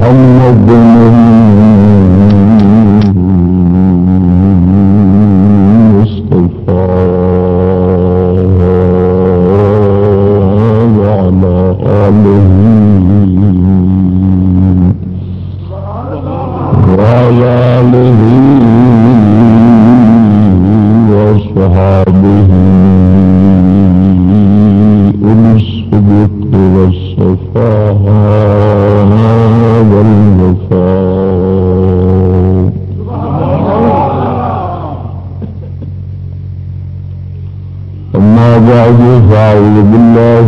محمد فأعوذ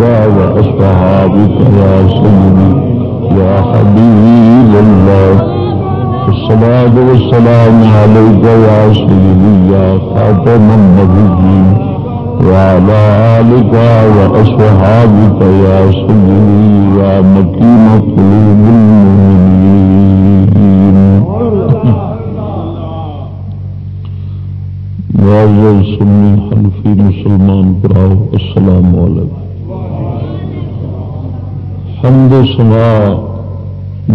آلك وأصحابك يا سيدي يا حبيب الله. الصلاة والسلام عليك يا سيدي يا خاتم النبيين. وعلى آلك وأصحابك يا سيدي يا مكين قلوب المؤمنين. معزز سنی حنفی مسلمان براؤ السلام علیکم. حمد و سنا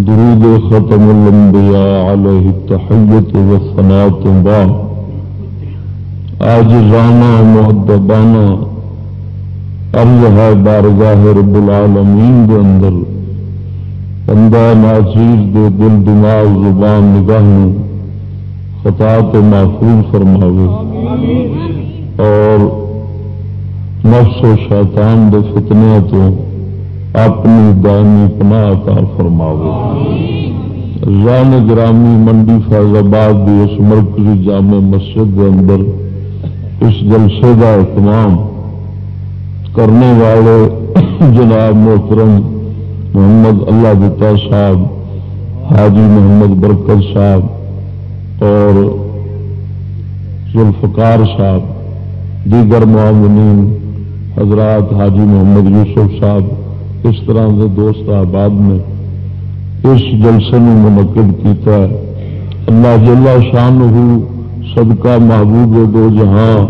درود ختم الانبیاء علیہ التحیت والثناء بعد آج رانا محدبانہ عرض ہے بارگاہ رب العالمین دے اندر، بندہ ناچیز دے دل دماغ زبان نگاہ خطا تو محفوظ فرماوے۔ اور نفس و شیطان دے فتنے تو اپنی دائمی پناہ عطا فرماوے۔ ران گرامی منڈی فیض آباد کی اس مرکزی جامع مسجد کے اندر اس جلسے کا اہتمام کرنے والے جناب محترم محمد اللہ دتا صاحب، حاجی محمد برکت صاحب اور ذوالفقار صاحب، دیگر معاونین، حضرات حاجی محمد یوسف صاحب اس طرح کے دوست آباد نے اس جلسے میں منعقد کیتا ہے۔ اللہ جل شان ہو صدقہ محبوب دو جہاں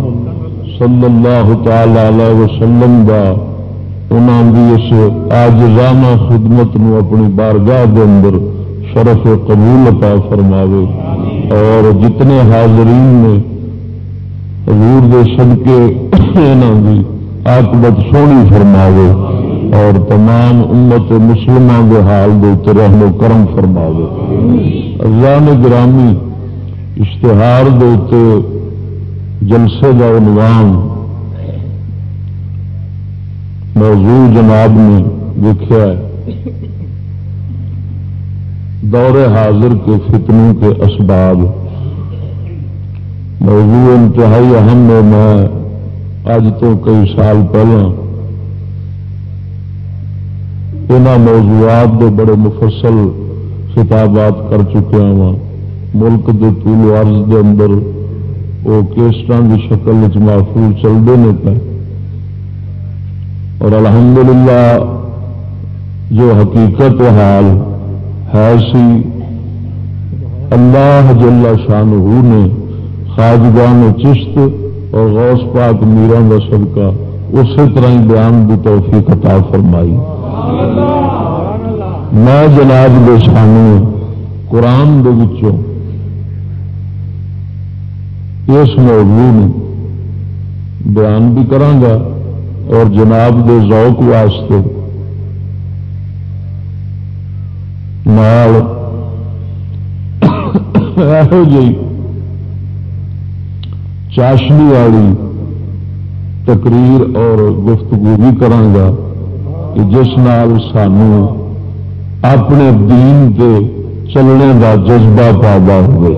صلی اللہ تعالی علیہ وسلم دا انہوں کی اس آجزانہ خدمت نو اپنی بارگاہ دے اندر شرف قبول عطا فرماوے۔ اور جتنے حاضرین نے حضور دے صدقے انہوں کی آکبت سونی فرماوے۔ اور تمام امت مسلمان کے حال دے اتر رحم و کرم فرماوے۔ اللہ نے گرامی، اشتہار دے جلسے کا عنوان موضوع جناب نے دیکھا ہے۔ دور حاضر کے فتنوں کے اسباب۔ موضوع انتہائی اہم ہے۔ میں اج تو کئی سال پہلے ان موضوعات کے بڑے مفصل خطابات کر چکا ہاں وا ملک کے طول عرض کے اندر وہ کیسٹان کی شکل محفوظ چلتے ہیں پہ۔ اور الحمدللہ جو حقیقت و حال ہے سی، اللہ جل شان نے خاجگان چشت اور غوث پاک میران کا صدقہ اسی طرح ہی بیان کی توفیق عطا فرمائی۔ میں جناب کے سامنے قرآن کے اس موضوع بیان بھی کرانگا اور جناب کے ذوق واسطے جی چاشنی والی تقریر اور گفتگو بھی کرانگا کہ جس نال سانو اپنے دین کے چلنے کا جذبہ پیدا ہوئے۔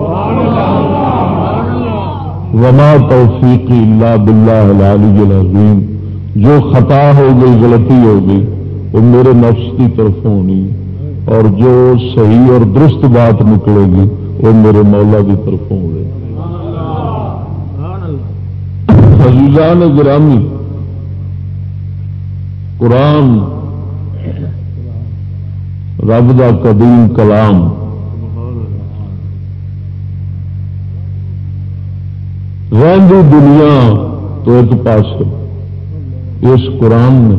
وما توفیقی اللہ بلا العلی العظیم۔ جو خطا ہو گئی، غلطی ہو گئی، وہ میرے نفس کی طرف ہونی اور جو صحیح اور درست بات نکلے گی، وہ میرے مولا کی طرف ہوں حضیزان گرامی، قرآن، رب دا قدیم کلام رہی دنیا تو ایک پاس اس قرآن نے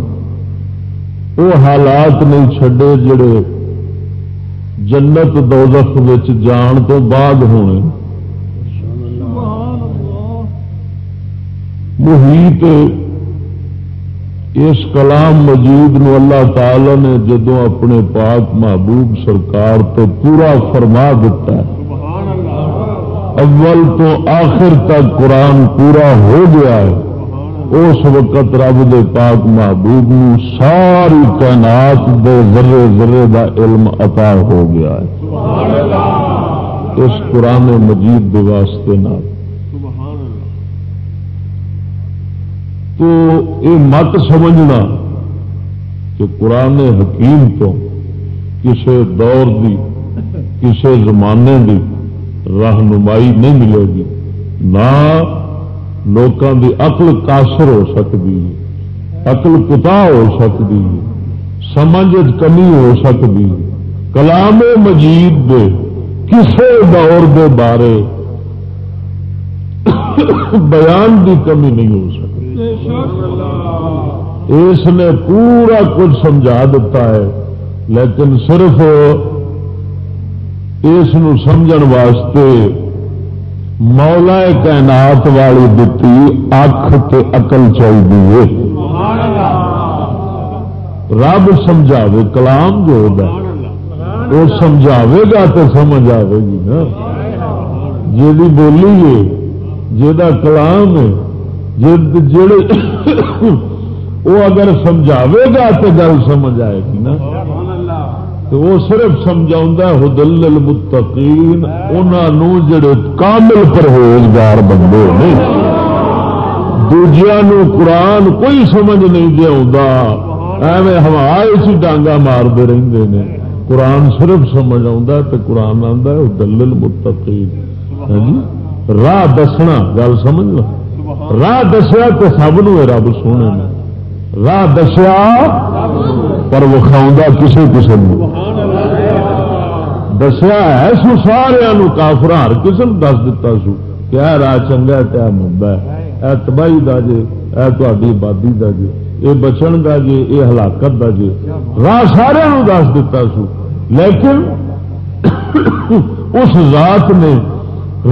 وہ حالات نہیں چھڈے جڑے جنت دوزخ جان تو بعد ہونے۔ محیط اس کلام مجید نو اللہ تعالی نے جدو اپنے پاک محبوب سرکار تو پورا فرما دیتا ہے۔ اول تو آخر تک قرآن پورا ہو گیا ہے۔ اس وقت رب دے پاک محبوب ساری کائنات دے ذرے ذرے دا علم عطا ہو گیا ہے۔ اس قرآن مجید دے واسطے نہ۔ تو یہ مت سمجھنا کہ قرآن حکیم تو کسی دور دی کسی زمانے دی رہنمائی نہیں ملے گی، نہ لوگوں کی اقل کاسر ہو سکتی اقل کتا ہو سکتی سمجھ کمی ہو سکتی ہے کلام مجید دے، کسے دور دے بارے بیان کی کمی نہیں ہو سکتی اس نے پورا کچھ سمجھا دیتا ہے، لیکن صرف اس سمجھن واسطے مولا کائنات والی دتی اکھ تے اقل چاہیے۔ رب سمجھاوے، کلام جو ہوگا وہ سمجھاوے گا تو سمجھ آئے گی نا۔ جی بولی ہے جا کلام ہے وہ اگر سمجھاوے گا تو گل سمجھ آئے گی نا، تو وہ صرف سمجھا ہدل المتقین انہوں جڑے کامل پرہیزگار بندے نہیں دوجیا قرآن کوئی سمجھ نہیں دیا ایویں ہوا اسی ڈانگا مارتے رہتے ہیں قرآن صرف سمجھ آتا تو قرآن المتقین ہاں جی؟ راہ دسنا، گل سمجھ لو؟ راہ دسیا تو سب نو رب سونے نے۔ راہ دسیا پر وکھاؤں کسی کسی دسیا ہے سو سارا کافر ہر کسی نے دس دتا سو۔ کیا راہ چنگا کیا مندا ہے۔ اے تباہی دا جے، اے تاری آبادی دا جے۔ اے بچن دا جے، اے ہلاکت دا جے۔ راہ سارے دس دتا سو۔ لیکن اس ذات نے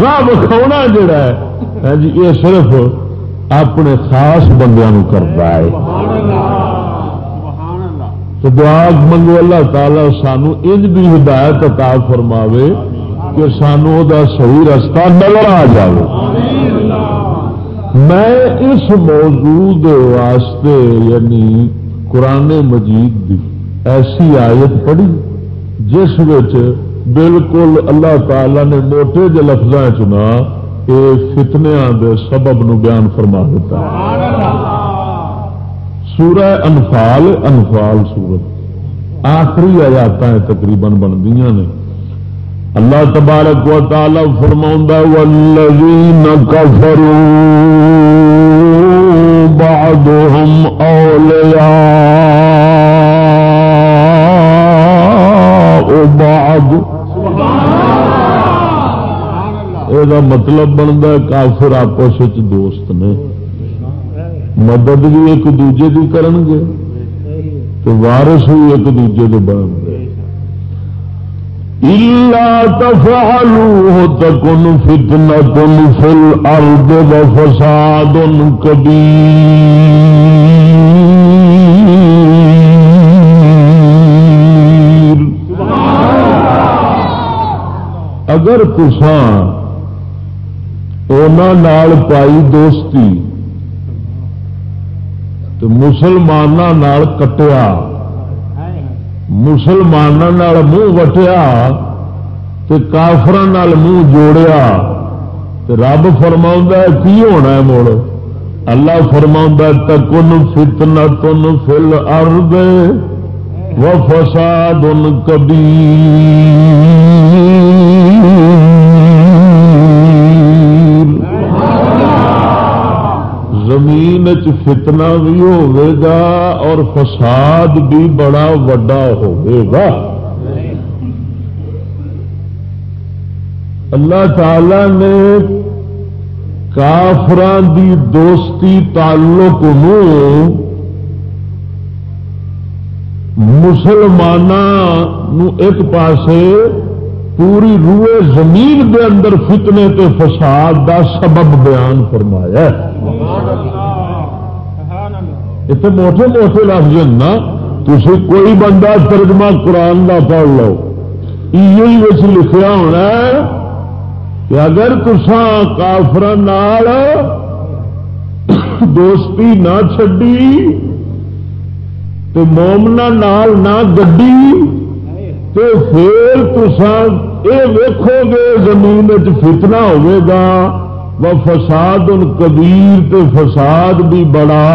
راہ وکھاؤنا جڑا ہے ہاں جی یہ صرف اپنے خاص بندیاں کرتا ہے۔ تو دعا منگو اللہ تعالی سانو انج بھی ہدایت عطا فرماوے کہ سانو دا صحیح رستہ نظر آ جائے میں اس موضوع واسطے یعنی قرآن مجید دی ایسی آیت پڑھی جس بالکل اللہ تعالی نے موٹے ج لفظ چنا یہ فتنیا دے سبب نو بیان فرما دیتا۔ سورہ انفال انفال سورت۔ آخری آیات تقریباً بنتی نے۔ اللہ تبارک و تعالی فرما والذین کفروا بعضهم اولیاء بعض۔ سبحان یہ مطلب بنتا کافر آپس دوست نے مدد بھی ایک دوجے کی کرن گے تو وارس بھی ایک دوجے کے بن گے تكن فتنة في الأرض وفساد كبير اگر تسان نال پائی دوستی تو مسلمانوں کٹیا۔ مسلمانوں منہ وٹیا تو کافر منہ جوڑیا۔ تو رب فرما کی ہونا ہے مڑ؟ اللہ فرما تکن فتنا تن فل ارد و فساد کبھی زمین فتنہ بھی ہوگا اور فساد بھی بڑا وڈا ہوگا اللہ تعالی نے کافران دی دوستی تعلق مسلمانوں ایک پاسے پوری روئے زمین دے اندر فتنے تے فساد دا سبب بیان فرمایا اتنے موٹے موٹے لفظ نا تھی کوئی بندہ ترجمہ قرآن کا پڑھ لو یہ لکھا ہونا کہ اگر تسان کافر دوستی نہ چڈی تو مومنا نال نہ گڈی تو پھر تسان یہ ویکو گے زمین فتنا ہوگا وہ فساد ان کبیر تو فساد بھی بڑا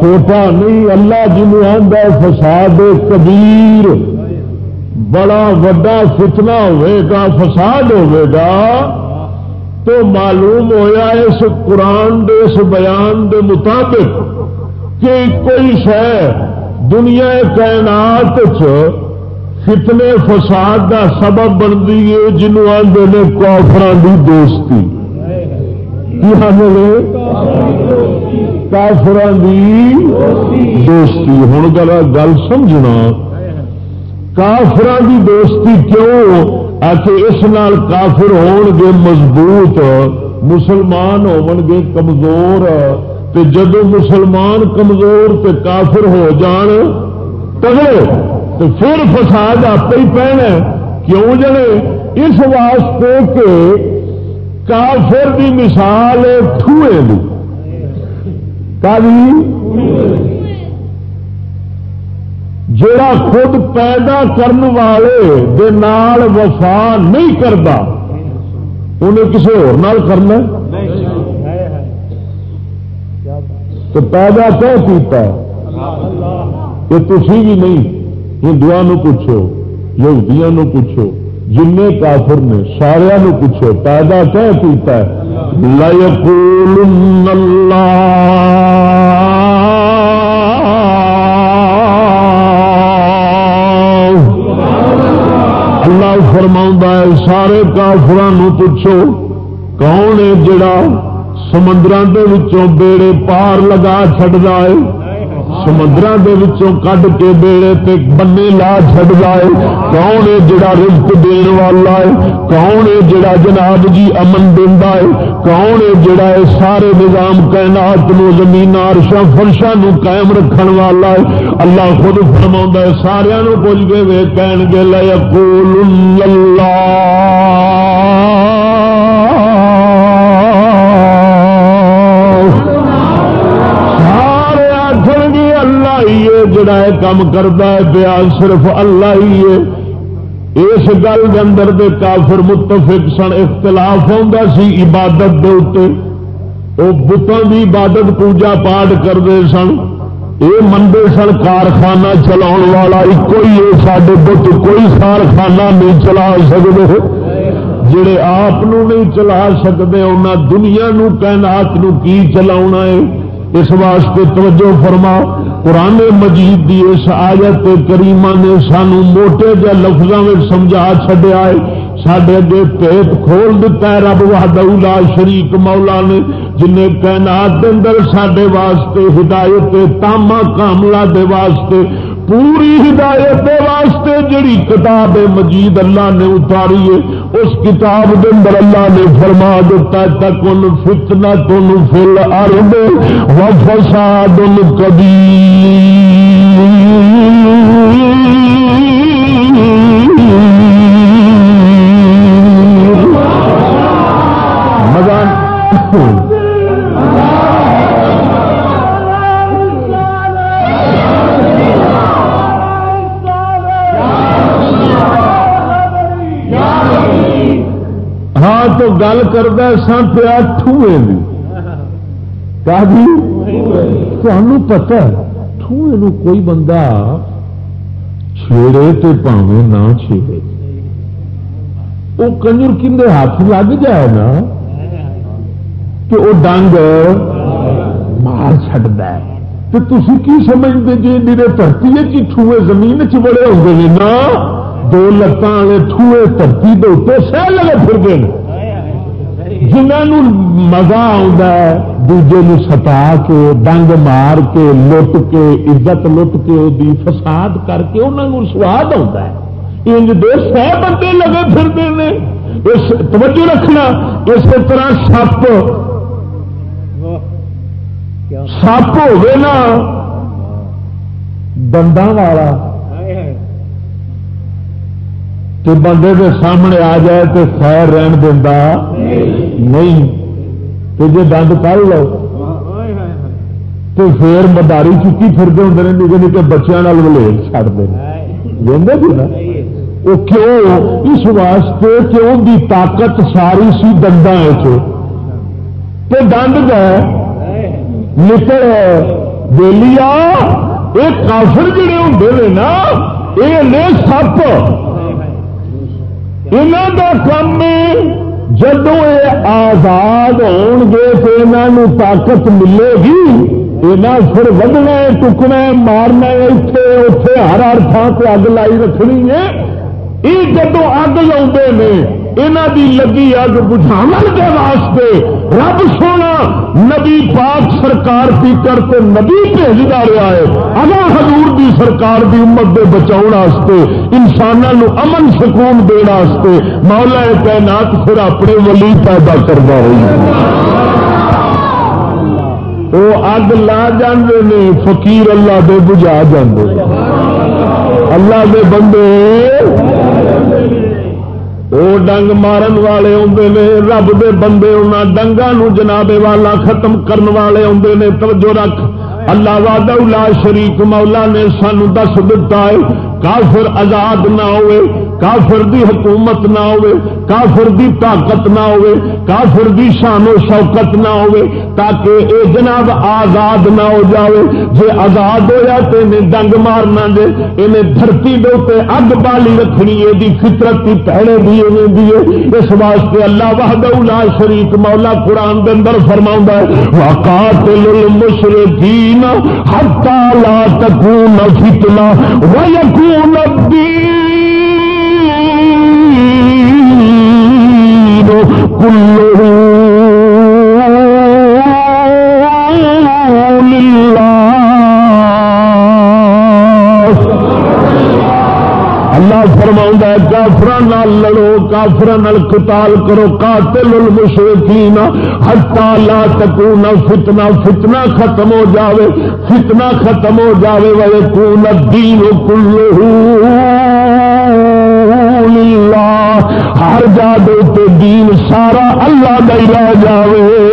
چھوٹا نہیں، اللہ جنوب آدھا فساد کبیر، بڑا وڈا فتنا ہوئے گا، فساد ہوئے گا، تو معلوم ہویا اس قرآن دے، اس بیان دے مطابق کہ کوئی شہ دنیا کائنات چ فتنے فساد کا سبب بنتی ہے جنوب آدھے نے کافران کی دوستی کافران کی دوستی۔ ہوں گل سمجھنا۔ کافران کی دوستی کیوں؟ آ کے اس نال کافر ہون گے مضبوط، مسلمان ہون گے کمزور۔ جدو مسلمان کمزور تے کافر ہو جان، تگڑے۔ تو پھر فساد آپ ہی پہنا کیوں جڑے اس واسطے کہ کافر کی مثال ٹھوئے دی۔ جڑا خود پیدا کرنے والے دے نال وفا نہیں کرتا انہیں کسی اور کرنا؟ تو پیدا کیا کیتا یہ تھی بھی نہیں۔ ہندو پوچھو، یہودیاں پوچھو جن کافر نے سارا پوچھو، پیدا کیا پیتا ہے؟ اللہ فرما ہے، سارے کافران پوچھو، کون ہے جڑا سمندر کے بیڑے پار لگا چڑھتا ہے؟ سمندر کڈ کے بیڑے تے بنے لا چڈ لائے کون ہے جڑا رزق دین والا ہے؟ کون ہے جڑا جناب جی امن دینا ہے؟ کون ہے جڑا ہے سارے نظام کائنات نو زمین عرشا فرشا نو قائم رکھن والا ہے؟ اللہ خود فرما ہے سارا پوچھ گئے وے کہن گے لے اللہ جڑا ہے کام کرتا ہے پیا صرف اللہ ہی ہے۔ اس گل کے اندر دے کافر متفق سن، اختلاف ہوتا سی عبادت دے اتنے وہ بتوں کی عبادت پوجا پاٹ کرتے سن۔ یہ منڈے سن، کارخانہ چلا والا ایک ہی ہے سارے بت کوئی کارخانہ نہیں چلا سکتے جڑے آپ نہیں چلا سکتے انہیں دنیا کائنات نو کی چلا ہے؟ اس واسطے توجہ فرما۔ قرآن مجید دی اس آیت کریمہ نے سانو موٹے جا لفظوں میں سمجھا چڈیا ہے۔ سڈے اگے پیٹ کھول دیتا ہے رب وحدہ شریک مولا نے، جنہیں کائنات اندر سڈے واسطے ہدایت، تاما کاملا دے واسطے پوری ہدایت واسطے جڑی کتاب مجید اللہ نے اتاری ہے، اس کتاب کے اندر اللہ نے فرما دیتا تک ان فتنا تن فل ارد و فساد کبھی گل کرتا سن پیا ٹوئے تمہیں پتا ٹوئے کوئی بندہ چھیڑے تو پاوے نہ چھیڑے۔ وہ کنجر کھے ہاتھ لگ جائے نا تو وہ ڈنگ مار چڈا تو تھی کی سمجھتے جی میرے دھرتی ٹوئے زمین چ بڑے ہوتے ہیں نا، دو لتان والے ٹوئے دھرتی کے اتنے سہ لگے پھرتے ہیں جنہوں مزہ دوجے نو ستا کے ڈنگ مار کے، لٹ کے، عزت لٹ کے دی فساد کر کے انہوں سواد آتا ہے۔ انج دے سہ بندے لگے پھرتے ہیں اس، توجہ رکھنا۔ اسی طرح سپ۔ سپ نا دنداں والا۔ تو بندے کے سامنے آ جائے تو خیر رہن دینا نہیں، تو جی دند کر لو۔ تو پھر مداری چکی پھرتے ہوں نکے نکے بچوں ولیل چڑھتے نا؟ وہ کیوں؟ اس واسطے کہ ان کی طاقت ساری سی دندان تو دند گئے نکل ویلیا یہ کافر جڑے ہوں نا یہ سپ۔ انہوں کا کام جدو یہ آزاد ہون گے تو یہاں طاقت ملے گی یہاں پھر ودنا ٹکنا مارنا اتنے اتنے ہر ہر تھان سے اگ لائی رکھنی ہے۔ یہ جدو اگ لا یہاں کی لگی اگ بجھاو کے واسطے رب سونا، نبی پاک سرکار کی کرتے نبی بھیجتا رہا ہے۔ اگر حضور دی سرکار دی امت دے بچاؤ واسطے انسانوں امن سکون دے مولا تعینات پھر اپنے ولی پیدا کرتا رہی وہ اگ لا جاندے نے، فقیر اللہ دے بجا جاندے۔ اللہ دے بندے وہ ڈنگ مارن والے آتے نے رب دے بندے انہوں ڈنگا جنابے والا ختم کرن والے آتے نے توجہ رکھ اللہ وا شریف مولا نے سانو دس دتا ہے کافر آزاد نہ ہوئے کافر دی حکومت نہ ہوئے، کافر دی طاقت نہ ہوئے، کافر دی شان و شوکت نہ ہوئے، تاکہ اے جناب آزاد نہ ہو جاوے۔ جے آزاد ہویا تو انہیں ڈنگ مارنا دے، انہیں دھرتی دے تے اگ بالی رکھنی ہے دی فطرت کی پہلے بھی انہیں دیے اس واسطے اللہ وحدہ لا شریک مولا قرآن دے اندر فرماؤں ہے، وقاتل المشرکین حتی لا تکون فتنہ ویکون الدین اللہ فرما کافر لڑو کافر کتال کرو، قاتل المشرکین حتا لا تکون فتنہ فتنہ ختم ہو جاوے، فتنہ ختم ہو جاوے، ویکون الدین کلہ ہر جا دے دین سارا اللہ دے رہ جاوے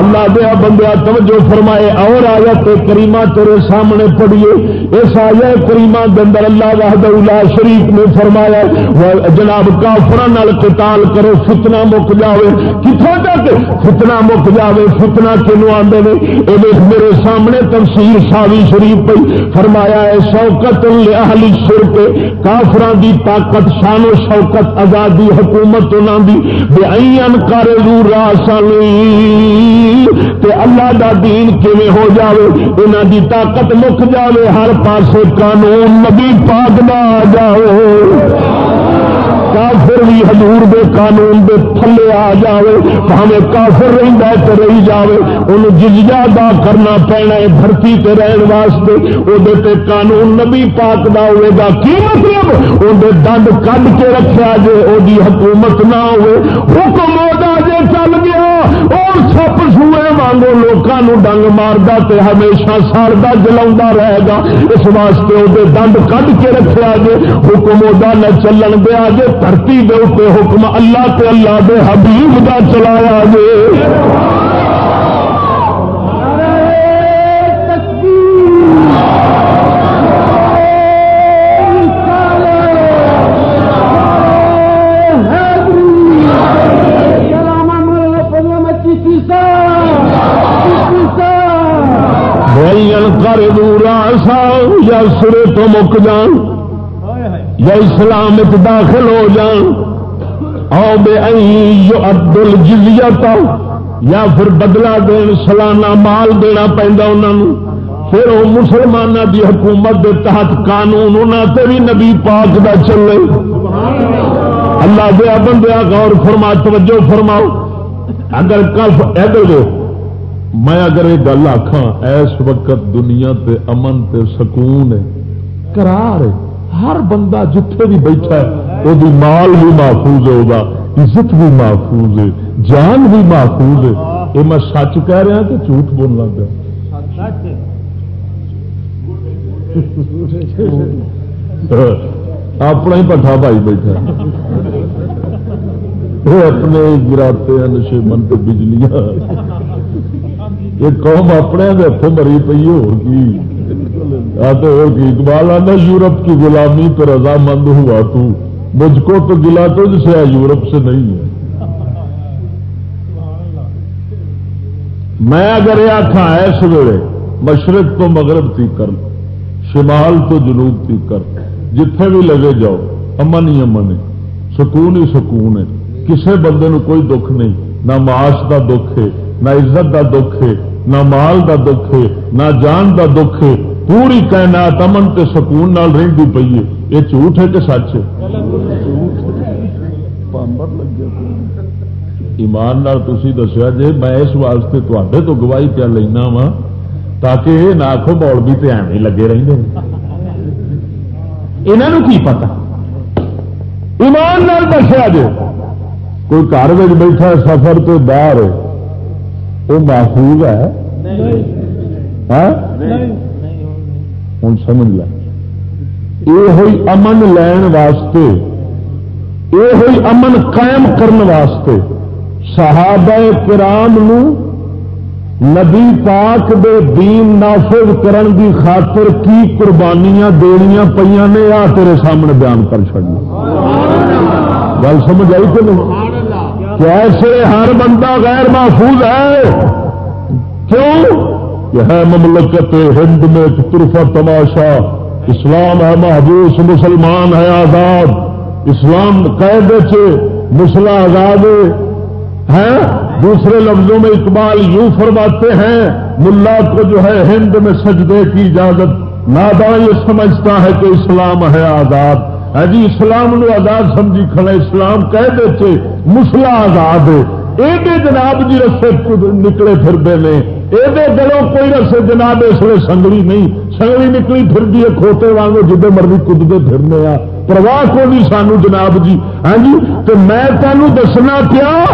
اللہ دیا بندیا توجہ فرمائے، اور آیا تے کریمہ تیرے سامنے پڑھیے۔ اس آیا کریمہ اندر اللہ وحد اللہ شریف نے فرمایا جناب کافر قتال کرو، فتنہ مک جاوے۔ کتوں تک؟ فتنہ مک جاوے، فتنہ کنو آدھے یہ میرے سامنے تفسیر شاوی شریف پہ فرمایا ہے، شوکت اہلی شرک کافران دی طاقت، شان و شوکت، آزادی، حکومت انہوں دی۔ بے این کارے رو کرے تے اللہ دا دین کیویں ہو جاوے؟ انہاں دی طاقت مک جاوے، ہر پاسے قانون نبی پاک نہ آ جاوے۔ کافر بھی حضور دے قانون دے تھلے آ جاوے ہمیں کافر رہتا ہے تو رہی جاوے۔ ان جزیا ادا کرنا پینا ہے بھرتی تے رہن واسطے۔ وہ قانون نبی پاک دا ہوئے گا۔ کی مطلب؟ اندر دند کھ کے رکھا جے وہ حکومت نہ ہوئے۔ حکم ہوتا جے چل گیا۔ سپ سوئے مانگو لوگوں ڈنگ مارتا تے ہمیشہ سڑتا جلا رہے گا۔ اس واسطے وہ دند کھ کے رکھا جے حکم وہ نہ چلن دیا جے دھرتی دے حکم اللہ کے اللہ دے حبیب دا چلایا جے تو مک جان یا اسلام داخل ہو جان او بے ابدل جزیتا یا پھر بدلا دین، سالانہ مال دینا پہنتا انہوں پھر وہ مسلمانوں کی حکومت کے تحت قانون انہوں سے بھی نبی پاک دا چلے۔ اللہ دیا بندیا غور فرما، توجہ فرماؤ۔ اگر کف ادھر میں اگر یہ گل آخا اس وقت دنیا تے امن تے سکون ہے۔ کرار ہر بندہ جتھے بھی بیٹھا ہے، وہ مال بھی محفوظ ہوگا عزت بھی محفوظ ہے، جان بھی محفوظ ہے۔ یہ میں سچ کہہ رہا کہ جھوٹ بولنا پیا ہاں، اپنا ہی پٹھا بھائی بیٹھا وہ اپنے گراتے ہیں، نشے من تو بجلیاں۔ یہ قوم اپنے ہاتھوں مری پی ہوگی جی اقبال آنا یورپ کی غلامی تو رضامند ہوا تو۔ مجھ کو تو گلا تو جسے یورپ سے نہیں ہے۔ میں اگر یہ آخا ایس ویلے مشرق تو مغرب تھی کر شمال تو جنوب تھی کر جتھے بھی لگے جاؤ، امن ہی امن ہے۔ سکون ہی سکون ہے۔ کسے بندے نو کوئی دکھ نہیں۔ نہ معاش دا دکھ ہے، نہ عزت دا دکھ ہے، نہ مال دا دکھ ہے، نہ جان دا دکھ ہے۔ پوری کائنات امن تے سکون نال رہی پی ہے۔ یہ جھوٹ ہے کہ سچ ہے؟ ایمان تھی دسیا جی میں اس واسطے تے تو گواہی کیا لینا وا تاکہ یہ نہ آخو بول بھی تو ایویں لگے رہتے یہاں کی پتا ایمان دسیا جی کوئی گھر بیٹھا سفر تو باہر وہ محفوظ ہے؟ ہاں؟ ہوں سمجھ یہ امن لین واسطے، یہ امن قائم کرنے واسطے صحابہ کرام نو نبی پاک دے دین نافذ کرن دی خاطر کی قربانیاں دنیا پہ نے آ تیرے سامنے بیان کر چڑی گل سمجھ آئی کہ نہیں؟ کیسے ہر بندہ غیر محفوظ ہے۔ کیوں؟ یہ ہے مملکت ہند میں طرفہ تماشا۔ اسلام ہے محبوس، مسلمان ہے آزاد۔ اسلام قید مسلا آزاد ہے۔ دوسرے لفظوں میں اقبال یوں فرماتے ہیں، ملا کو جو ہے ہند میں سجدے کی اجازت نادان یہ سمجھتا ہے کہ اسلام ہے آزاد۔ ہے جی اسلام نو آزاد سمجھی کھڑا اسلام کہہ دیتے آزاد ہے۔ یہ جناب جی رسے نکلے پھرتے ہیں۔ یہ دلوں کوئی رسے جناب اس لیے سنگلی نہیں۔ سنگلی نکلی پھر ہے کھوتے وانگو جدے مرضی کدتے پھرنے آ پرواہ کو نہیں سانو جناب جی۔ ہاں جی تو میں تمہیں دسنا پیا،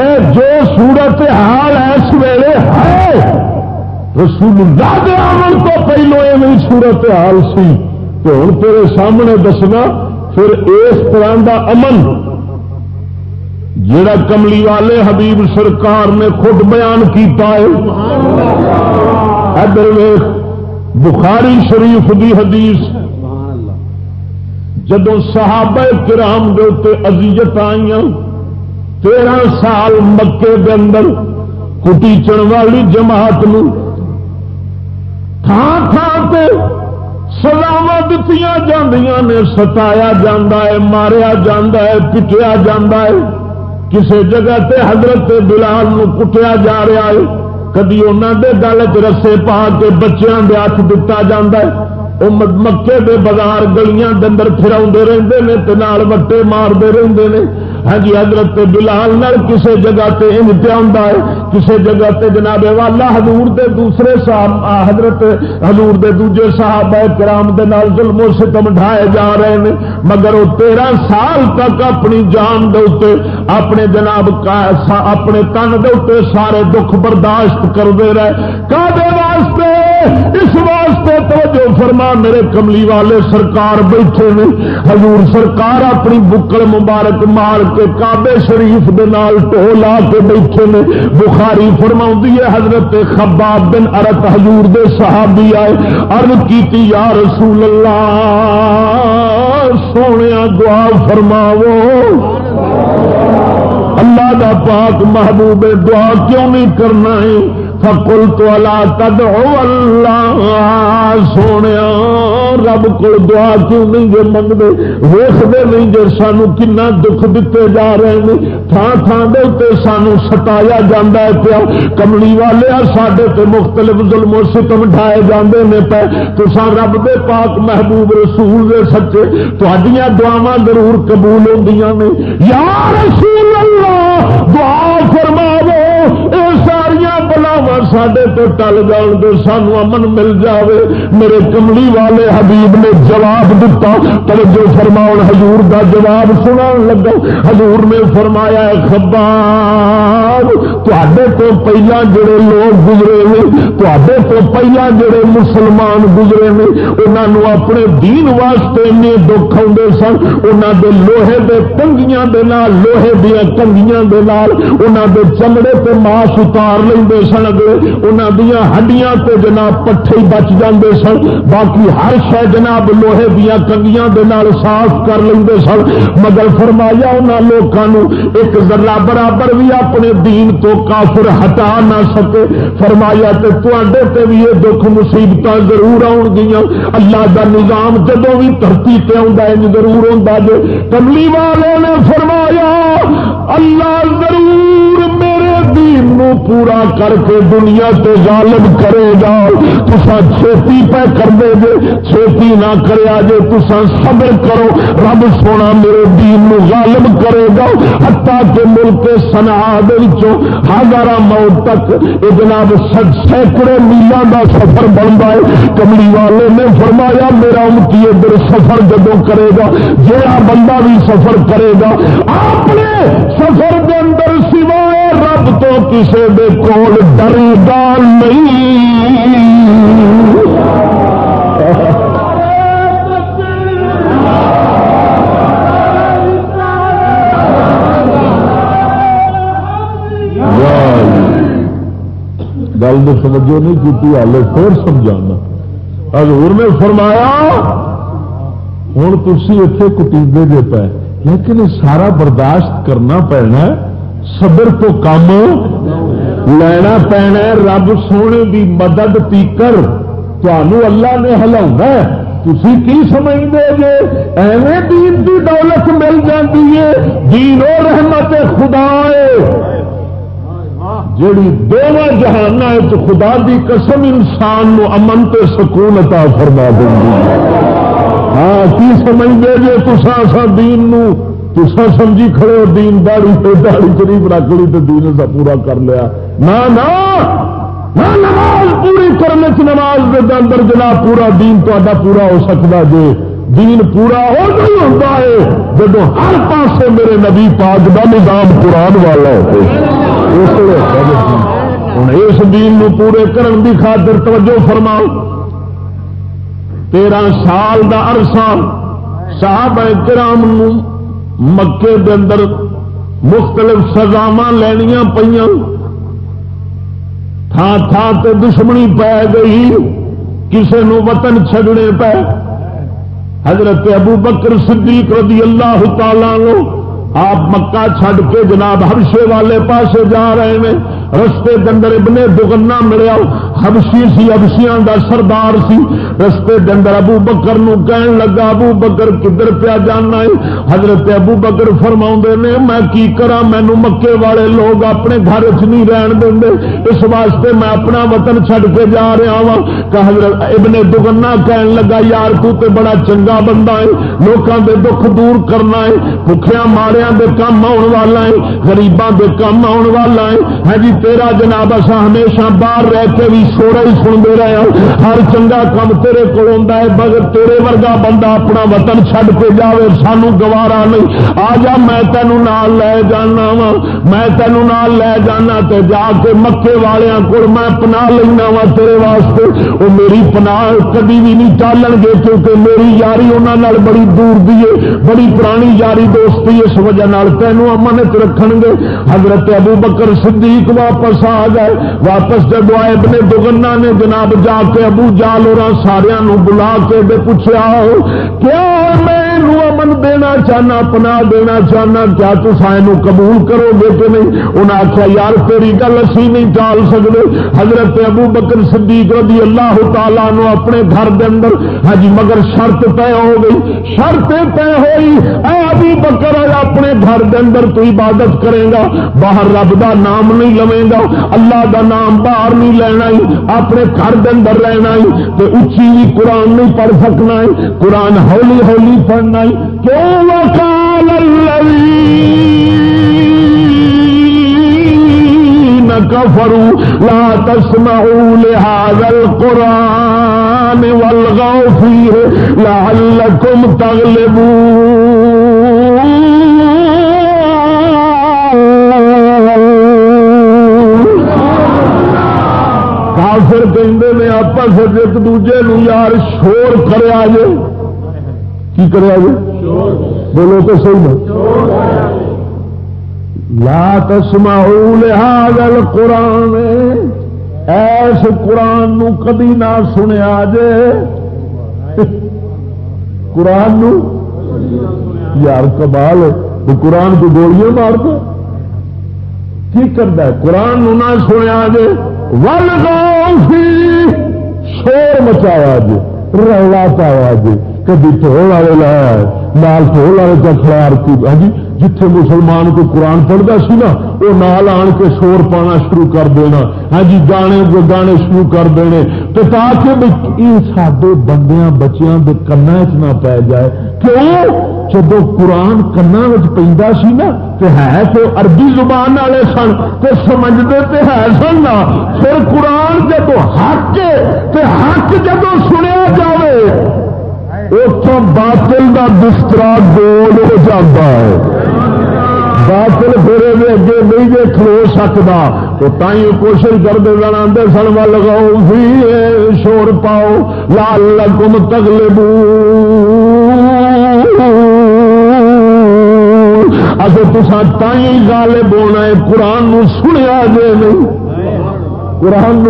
اے جو صورت حال اس ویلے ہے۔ رسول اللہ دے عمل تو پہلو یہ صورت حال سی۔ تو ہوں تیرے سامنے دسنا، پھر اس طرح دا امن جڑا کملی والے حبیب سرکار نے خود بیان کیتا ہے، ادھر ویخ بخاری شریف دی حدیث۔ جدو صحابہ کرام دے ازیت آئی تیرہ سال مکے دے اندر کٹیچن والی جماعت نو تھان تھان پہ سزاوا دیتی نے، ستایا جا ماریا جا پٹیا جا کسی جگہ تے حضرت بلال نو کٹیا جا رہا ہے، کدی انہوں دے گل رسے پا کے بچوں کے ہاتھ دتا جا وہ مکے دے بازار گلیاں دندر فرا رہتے ہیں وٹے مارتے رہتے ہیں ہاں جی حضرت بلال نال کسے جگہ تے ان ہے، کسے جگہ تے جناب والا حضور دے دوسرے صاحب حضرت حضور دے دوجے صاحب کرام دے نال ظلم و ستم ڈھائے جا رہے ہیں مگر وہ تیرہ سال تک اپنی جان دے اپنے جناب اپنے تن دے اتے سارے دکھ برداشت کرتے رہے۔ کا واسطے اس واسطے توجہ فرما، میرے کملی والے سرکار بیٹھے نے حضور سرکار اپنی بکل مبارک مار کے کابے شریف دے نال ٹو لا کے بیٹھے نے بخاری فرما ہے، حضرت خباب بن ارت حضور دے صحابی آئے ارد کی یا رسول اللہ سونے دعا فرماو اللہ دا پاک محبوب، دعا کیوں نہیں کرنا ہے؟ فکل تو اللہ تد اللہ سونے رب کو دعا کیوں نہیں جی منگتے ویستے نہیں جی سانو کنا دکھ دیتے جا رہے ہیں تھان تھان دے سانو ستایا جا پیا۔ کملی والے سڈے تے مختلف ظلم و ستم ڈھائے جاندے نے پہ تو سان رب دے پاک محبوب رسول دے سچے تھوڑیاں دعوا ضرور قبول ہوں نے۔ یا رسول اللہ، دعا فرماو اے ساریا سڈے تو ٹل جان دے، سانو امن مل جاوے۔ میرے کملی والے حبیب نے جواب دتا۔ توجہ فرماؤ حضور دا جواب سنان لگا۔ حضور نے فرمایا خبر تے تو پہلا جڑے لوگ گزرے نے تے تو پہلا جڑے مسلمان گزرے نے انہوں اپنے دین واسطے نے دکھ آتے سن انہوں دے لوہے دے کنگیاں دے نال، لوہے دیا کنگیاں دے نال انہوں دے چمڑے تے ماس اتار لیں سن اگلے انہوں دیا ہڈیاں تے جناب پٹھے بچ جاندے سن، باقی ہر شہ جناب لوہے دیا کنگیاں دے نال صاف کر لیں سن۔ مگر فرمایا انہوں لوگوں ایک ذرا برابر بھی اپنے دین تو کافر ہٹا نہ سکے۔ فرمایا تے تے بھی یہ دکھ مصیبت ضرور آن گیا اللہ دا نظام جدو بھی دھرتی پہ آج ضرور آتا جی کملی والے نے فرمایا، اللہ ضرور دین نو پورا کر کے دنیا تے ظالم کرے گا۔ تسا چھتی پہ کر دے جے چھتی نہ کرے جے تسا صبر کرو۔ رب سونا میرے دین نو ظالم کرے گا۔ حتیٰ کہ ملک سنا ہزار موت تک یہ جناب سینکڑے میلوں کا سفر بنتا ہے۔ کملی والے نے فرمایا، میرا امتی ادھر سفر جدو کرے گا جہاں بندہ بھی سفر کرے گا اپنے سفر کے اندر سوائے رب تو کسی دے کول ڈرے گا نہیں۔ گل تو سمجھو نہیں کی ہال پھر سمجھانا۔ حضور نے فرمایا ہوں تھی اتنے کٹیبے دے پے، لیکن سارا برداشت کرنا پینا صبر تو کام لینا پینا رب سونے کی مدد پیکر تمہوں اللہ نے ہلا تھی کی سمجھتے جی ایویں دین کی دولت مل جاتی ہے۔ دین و رحمت خدا ہے۔ جیڑی دونوں جہان خدا دی قسم انسان نو امن تے سکون عطا فرما دیں ہاں کی سمجھ دے جی تسا دین نو تسا سمجھی کھڑے ہو، دین داڑی پہ داڑی شریف رکھ لی تو دین کا پورا کر لیا۔ نہ نماز پوری کرنے سے نماز کے اندر جنا پورا دین تا پورا ہو سکتا جی دین پورا ہو نہیں ہوتا ہے جب ہر پاسے میرے نبی پاک کا نظام قرآن والا ہو ہوں اس دین نو پورے کرن دی خاطر توجہ فرماؤ۔ تیرہ سال دا عرصہ صاحب کرام نو مکے دے اندر مختلف سزاوا لینیا پہ تھان تھان تے دشمنی پی گئی کسی نو وطن چھڈنے پے۔ حضرت ابو بکر صدیق رضی اللہ تعالی لو آپ مکہ چھڈ کے جناب ہرشے والے پاسے جا رہے ہیں۔ رستے دندر ابن دگنا ملیا۔ ہبشی سی ہبشیاں دا سردار سی۔ رستے دندر ابو بکر نو کہن لگا، ابو بکر کدھر پیا جانا ہے؟ حضرت ابو بکر فرما نے، میں کی کرا مینو مکے والے لوگ اپنے گھر چ نہیں رہن دیں اس واسطے میں اپنا وطن چھڈ کے جا رہا وا کہ حضرت ابن دگنا کہن لگا، یار تو تے بڑا چنگا بندہ ہے، لوکاں دے دکھ دور کرنا ہے۔ بھوکھیاں ماریاں دے کام آن والا ہے، غریباں دے کام آن والا ہے۔ ہاں جی تیرا جناب اصا ہمیشہ باہر رہ کے بھی سوڑا ہی سنتے رہے ہیں ہر چنگا کام تیرے کو ہے، مگر تیرے ورگا بندہ اپنا وطن چھڈ کے جائے سانو گوارا نہیں۔ آ جا، میں تینوں نال لے جانا وا میں تینوں نال لے جانا تے جا کے مکے والوں کو میں پنا لینا وا تیرے واسطے۔ وہ میری پنا کدی بھی نہیں ٹالن گے، کیونکہ میری یاری انہوں بڑی دور دی ہے، بڑی پرانی یاری دوستی اس وجہ وجہ تینوں امنت رکھ گے۔ حضرت ابو بکر صدیق واپس آ گئے۔ واپس جب آئے اپنے دگنا نے جناب جا کے ابو جال اور سارا بلا کے پوچھا کیا میں امن دینا چاہنا اپنا دینا چاہنا، کیا تصا قبول کرو گے کہ نہیں؟ انہیں آخیا یار تیری گل اسی نہیں ٹال سکتے حضرت ابو بکر صدیق رضی اللہ تعالیٰ نو اپنے گھر دے اندر ہاں جی، مگر شرط طے ہو گئی۔ شرط طے ہوئی۔ اے ابو بکر اپنے گھر دے اندر تو عبادت کرے گا، باہر رب دا نام نہیں لوے گا، اللہ دا نام باہر نہیں لینا ہی اپنے گھر دے اندر رہنا ہی تو اچھی بھی قرآن نہیں پڑھ سکنا ہے، قرآن ہولی ہولی پڑھنا ہی کیوں وکال كفروا لا تسمعوا لهذا القرآن والغوا فيه لعلكم تغلبون۔ کافر کہندے نے آپس ایک دوجے نو یار شور کریا جے۔ کی کریا جے؟ بولو تو صحیح ہے۔ لا تسمعوا لهذا القرآن۔ ایس قرآن نو کدی نہ سنیا جے۔ قرآن نو؟ یار کبال قرآن کو گولیاں مار دو۔ کی کرتا ہے؟ قرآن نو نہ سنیا جے۔ ول گو شور مچایا جے رولا پایا جے کبھی ٹول والے لایا لال ٹول والے کا خلار ہاں جی جتھے مسلمان کو قرآن پڑھتا سی نا وہ نال آن کے شور پانا شروع کر دینا۔ ہاں جی گانے گانے شروع کر دینے۔ تو تاکہ یہ سارے بندیاں، بچیاں کے کنا چ نہ پی جائے۔ کیوں؟ جب قرآن کنا پہ سی نا تو ہے تو عربی زبان والے سن تو سمجھتے تو ہے سن نا۔ پھر قرآن جب حق تو حق جب سنیا جائے اتوں باطل کا بسترا گول ہو جاتا ہے۔ باطل پھر اگے نہیں جی کھلو سکتا تو تھی کوشش کرتے جانا آدھے سن و لگاؤ بھی شور پاؤ لال لگم تگلے اگر تسا تھی گالے بولنا ہے، قرآن سنیا جے نہیں، قرآن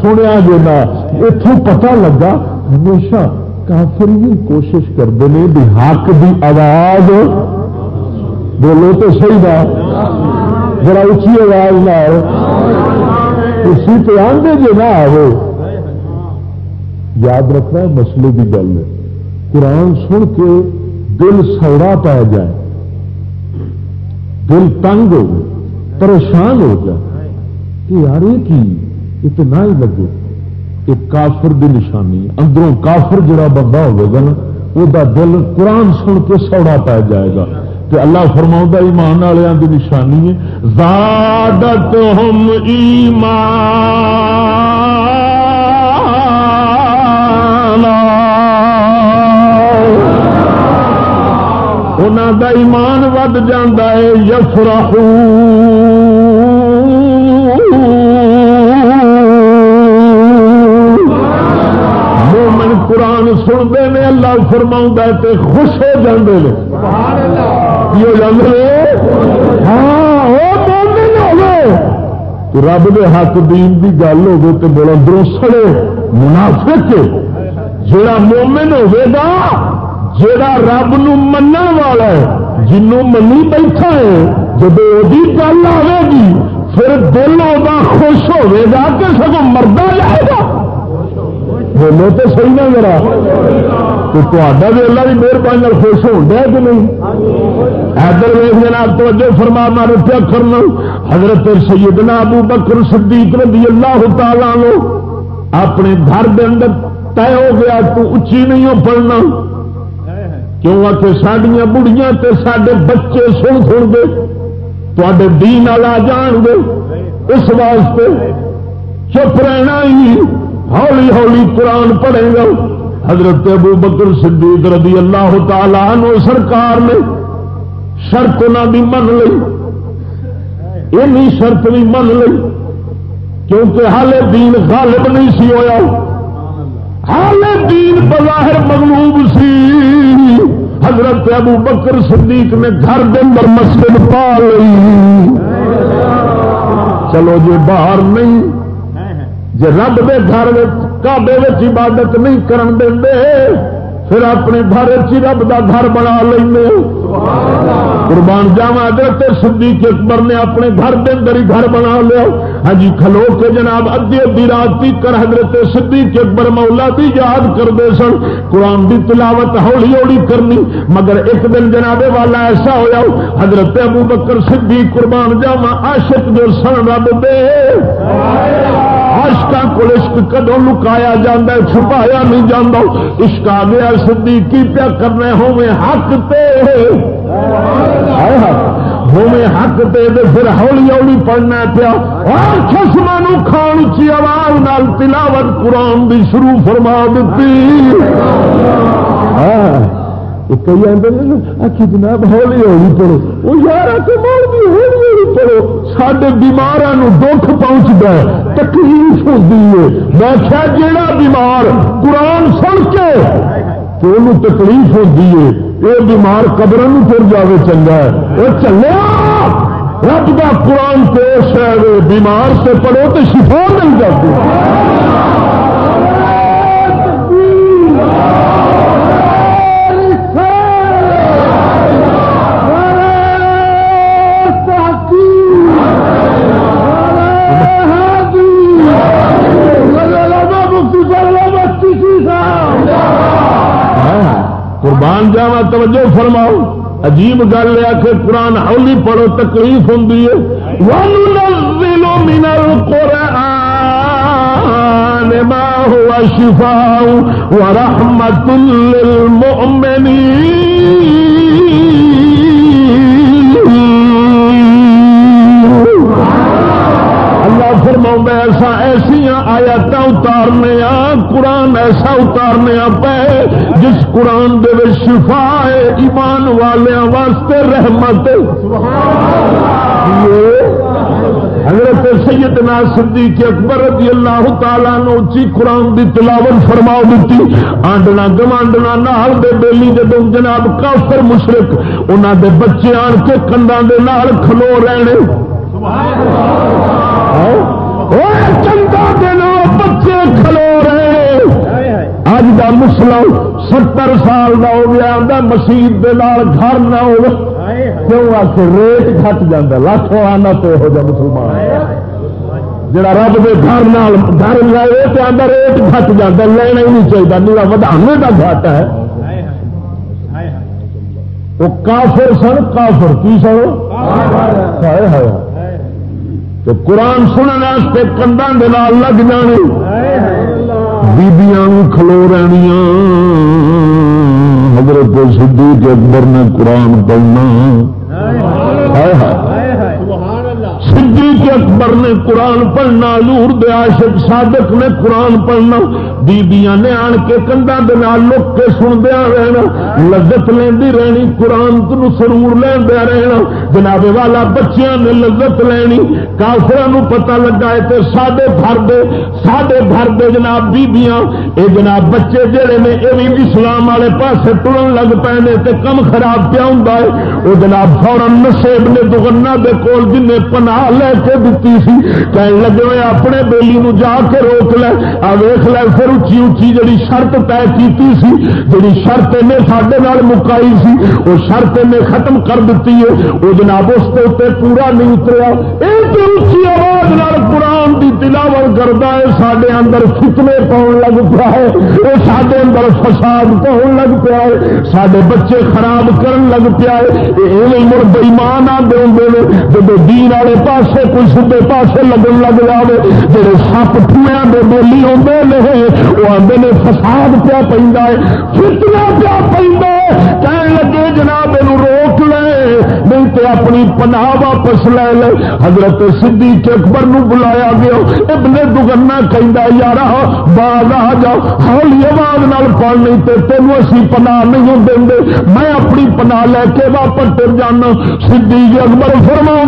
سنیا جے نا اتوں پتا لگا، ہمیشہ کافر بھی کوشش کرتے ہیں بھی حق کی آواز بولو تو صحیح بات ذرا اچھی آواز نہ آئے۔ اسی تو آدھے جو نہ آئے یاد رکھنا، مسئلے کی گل ہے۔ قرآن سن کے دل سوڑا پا جائے۔ دل تنگ ہو پریشان ہو جائے کہ یار یہ کی؟ اتنا ہی لگے۔ کافر دی نشانی، اندروں کافر جڑا بندہ ہوگا نا وہ دل قرآن سن کے سوڑا پی جائے گا۔ کہ اللہ فرما ایمان والوں کی نشانی ہے زادت ہم ایمان۔ انہوں کا ایمان ود جا ہے یفراہو قرآن سنتے ہیں اللہ فرما تے خوش ہو جاتے ہیں کی ہو جاتے ہاں وہ مومن ہوگے تو رب دے حق دین کی گل ہوگی تو بولا درو منافق جڑا مومن ہوے گا جڑا رب نو من والا ہے، جنوں منی بیٹھا ہے، جب وہ گل آئے گی، پھر دل وہ خوش ہوے گا کہ سب مردہ جائے گا۔ بولو تو صحیح نہ ذرا۔ تو تا بھی اللہ کی مہربانی خوش ہو گیا کہ نہیں؟ ادھر ویس جناب، توجہ فرما مارے پیا کرنا۔ حضرت سیدنا ابو بکر صدیق رضی اللہ تعالیٰ لو اپنے گھر دے اندر طے ہو گیا، تو اچھی نہیں ہو پڑنا کیوں آ کے سڈیا بڑیاں تے سڈے بچے سن سن گے تے دین والا جان گے؟ اس واسطے چپ رہنا ہی ہولی ہولی قرآن پڑھے گا حضرت ابو بکر صدیق رضی اللہ تعالیٰ عنہ سرکار نے شرط انہوں بھی من لی این شرط بھی من لی کیونکہ حال دین غالب نہیں سی ہویا۔ حال دین بظاہر مغلوب سی۔ حضرت ابو بکر صدیق نے گھر کے اندر مسجد پا لی۔ چلو جی باہر نہیں۔ جی رب دے گھر کابے عبادت نہیں کرن دے پھر اپنے گھر چی رب دا گھر بنا لیں قربان جاوا حضرت صدیق اکبر نے اپنے گھر دے اندر ہی گھر بنا لیا۔ ہاں جی کھلو کے جناب ادی ادی رات کر حضرت صدیق اکبر مولا دی یاد کرتے سن۔ قرآن دی تلاوت ہولی ہولی کرنی۔ مگر ایک دن جناب والا ایسا ہوا حضرت ابو بکر صدیق قربان جاوا عاشق جو سن رب دے۔ عشقوں کو عشق کدو لکایا جا چھپایا نہیں جانا عشق آ گیا صدیق کی پیا کرنے ہوئے حق تے۔ ہوئے حق تے پھر ہولی ہولی پڑھنا پیا۔ اور خسما کھان چی آواز نال تلاوت قرآن بھی شروع فرما دیتی کئی آدھے جناب ہولی ہولی پڑھو۔ وہ یار آ مول بھی ہولی ہولی۔ پڑھو سڈے بیمار دکھ پہنچتا ہے تکلیف ہوتی ہے میں کیا جیڑا بیمار قرآن سن کے تو انہوں تکلیف ہوتی ہے یہ بیمار قبر تر جائے چنگا ہے وہ چلے رب کا قرآن پیش ہے بیمار سے پڑھو تو شفا مل جاتی قربان توجہ فرماؤ۔ عجیب گل ہے کہ قرآن ہولی پڑھو تکلیف ہوں من القرآن ما هو شفاء ورحمة للمؤمنين۔ فرما ایسا ایسا آیات اتارنے آ قرآن ایسا اتارنے پے، جس قرآن دے شفا ہے ایمان والوں واسطے رحمت۔ حضرت سیدنا صدیق اکبر رضی اللہ تعالیٰ نے اچھی قرآن دی تلاوت فرما دیتی آنڈنا گوانڈنا نال دے بیلی جدو جناب کافر مشرق انہوں دے بچے آن کے کنڈا دے نال کھلو رہنے۔ چندا اج کا مسلم ستر سال کا ہو گیا مسیح گھر نہ ہو کیوں؟ آ کے ریٹ گھٹ جا لاکھ آنا تو یہو جہ مسلمان۔ جڑا رب کے گھر گھر لائے تو آدھا ریٹ گھٹ جا لینا ہی نہیں چاہیے میرا ودانے کا گھٹ ہے۔ وہ کافر سن کافر کی سر ہے تو قرآن سننے کندھا لگ جانے۔ بیبیاں کھلو رہنیا حضرت صدیق اکبر نے قرآن پڑھنا۔ صدیق اکبر نے قرآن پڑھنا نور دے عاشق صادق نے قرآن پڑھنا، بیبیاں نے آن کے کنڈا لک کے سندیا رہنا، لذت لینی رہنی، قرآن تم سرور لیندیا رہنا، جناب والا بچیاں نے لذت لینی کافر پتا لگا ہے تو سڈے گھر دے سڈے گھر دے جناب بیبیاں، اے جناب بچے جڑے نے یہ بھی اسلام والے پاسے ٹرن لگ پے تے کم خراب پیا ہوں وہ جناب فورن نسیب نے دگنا دے کول جن پنا پناہ لے کے دیتی سی۔ کہنے لگے ہوئے اپنے بیلی نو جا کے روک لے۔ آ ویخ لے پھر اچھی اچھی جڑی شرط طے کی سی، جڑی شرط نے سڈے نال مکائی سی وہ شرط نے ختم کر دیتی ہے۔ وہ جناب اس کے اتنے پورا نہیں اتریا۔ ایک اچھی آواز نال قرآن کی تلاوت کرتا ہے سڈے اندر فتنے پاؤن لگ پیا ہے۔ وہ سڈے اندر فساد پاؤن لگ پیا ہے۔ سڈے بچے خراب کرن لگ پیا ہے۔ یہ مڑ بئیمان آتے ہوں جب دین والے پاسے کوئی سبے پاسے لگن لگ جائے جہے سپ ٹویا دے بولی آتے ہیں وہ آدھے نے فساد پیا پہ فتنا پیا پہ کہنے لگے جناب یہ نہیں تو اپنی پناہ واپس لے لے۔ حضرت سدھی اکبر نو بلایا گیا۔ ابن دگنا کہہ یار باغ آ جاؤ۔ ہولی آواز نال پڑھ نہیں تو تینوں اسی پناہ نہیں دیں گے میں اپنی پناہ لے کے واپس ٹر جانا۔ سدھی اکبر فرما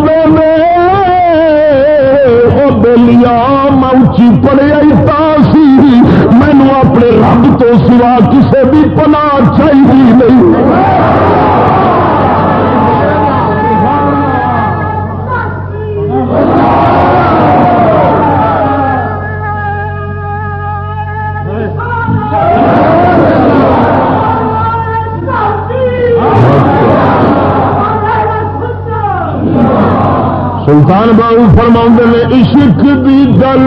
بولیا میں اچھی پڑھیا سی۔ مینو اپنے رب تو سوا کسی بھی پناہ چاہیے نہیں۔ سلطان بابو فرما نے عشق دی گل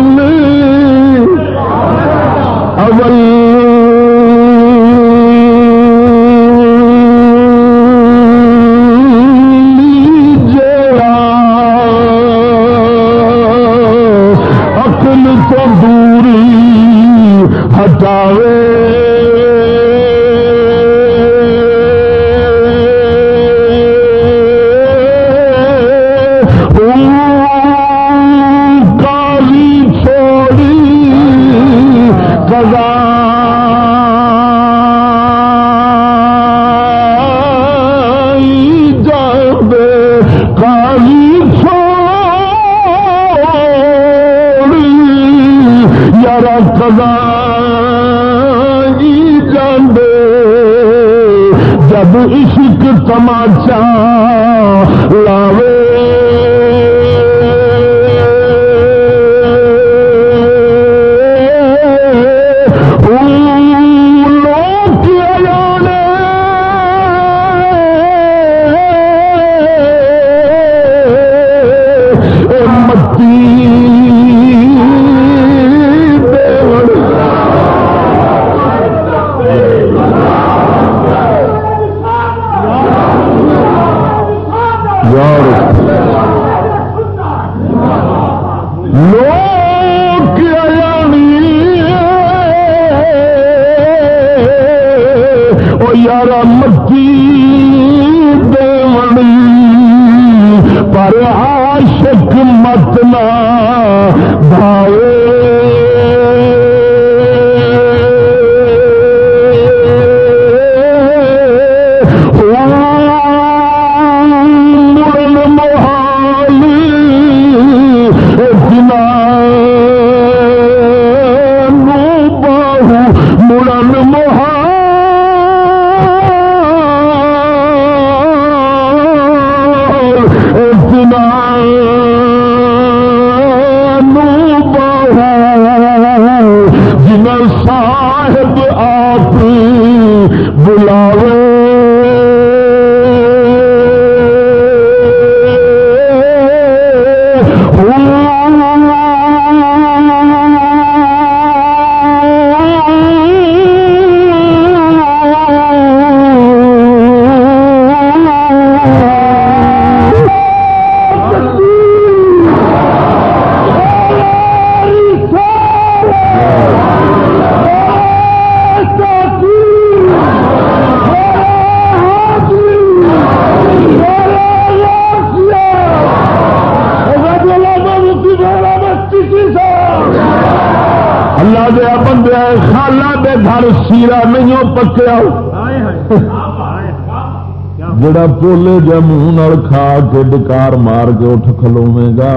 جڑا پولے جا منہ کھا کے ڈکار مار کے اٹھ کھلوے گا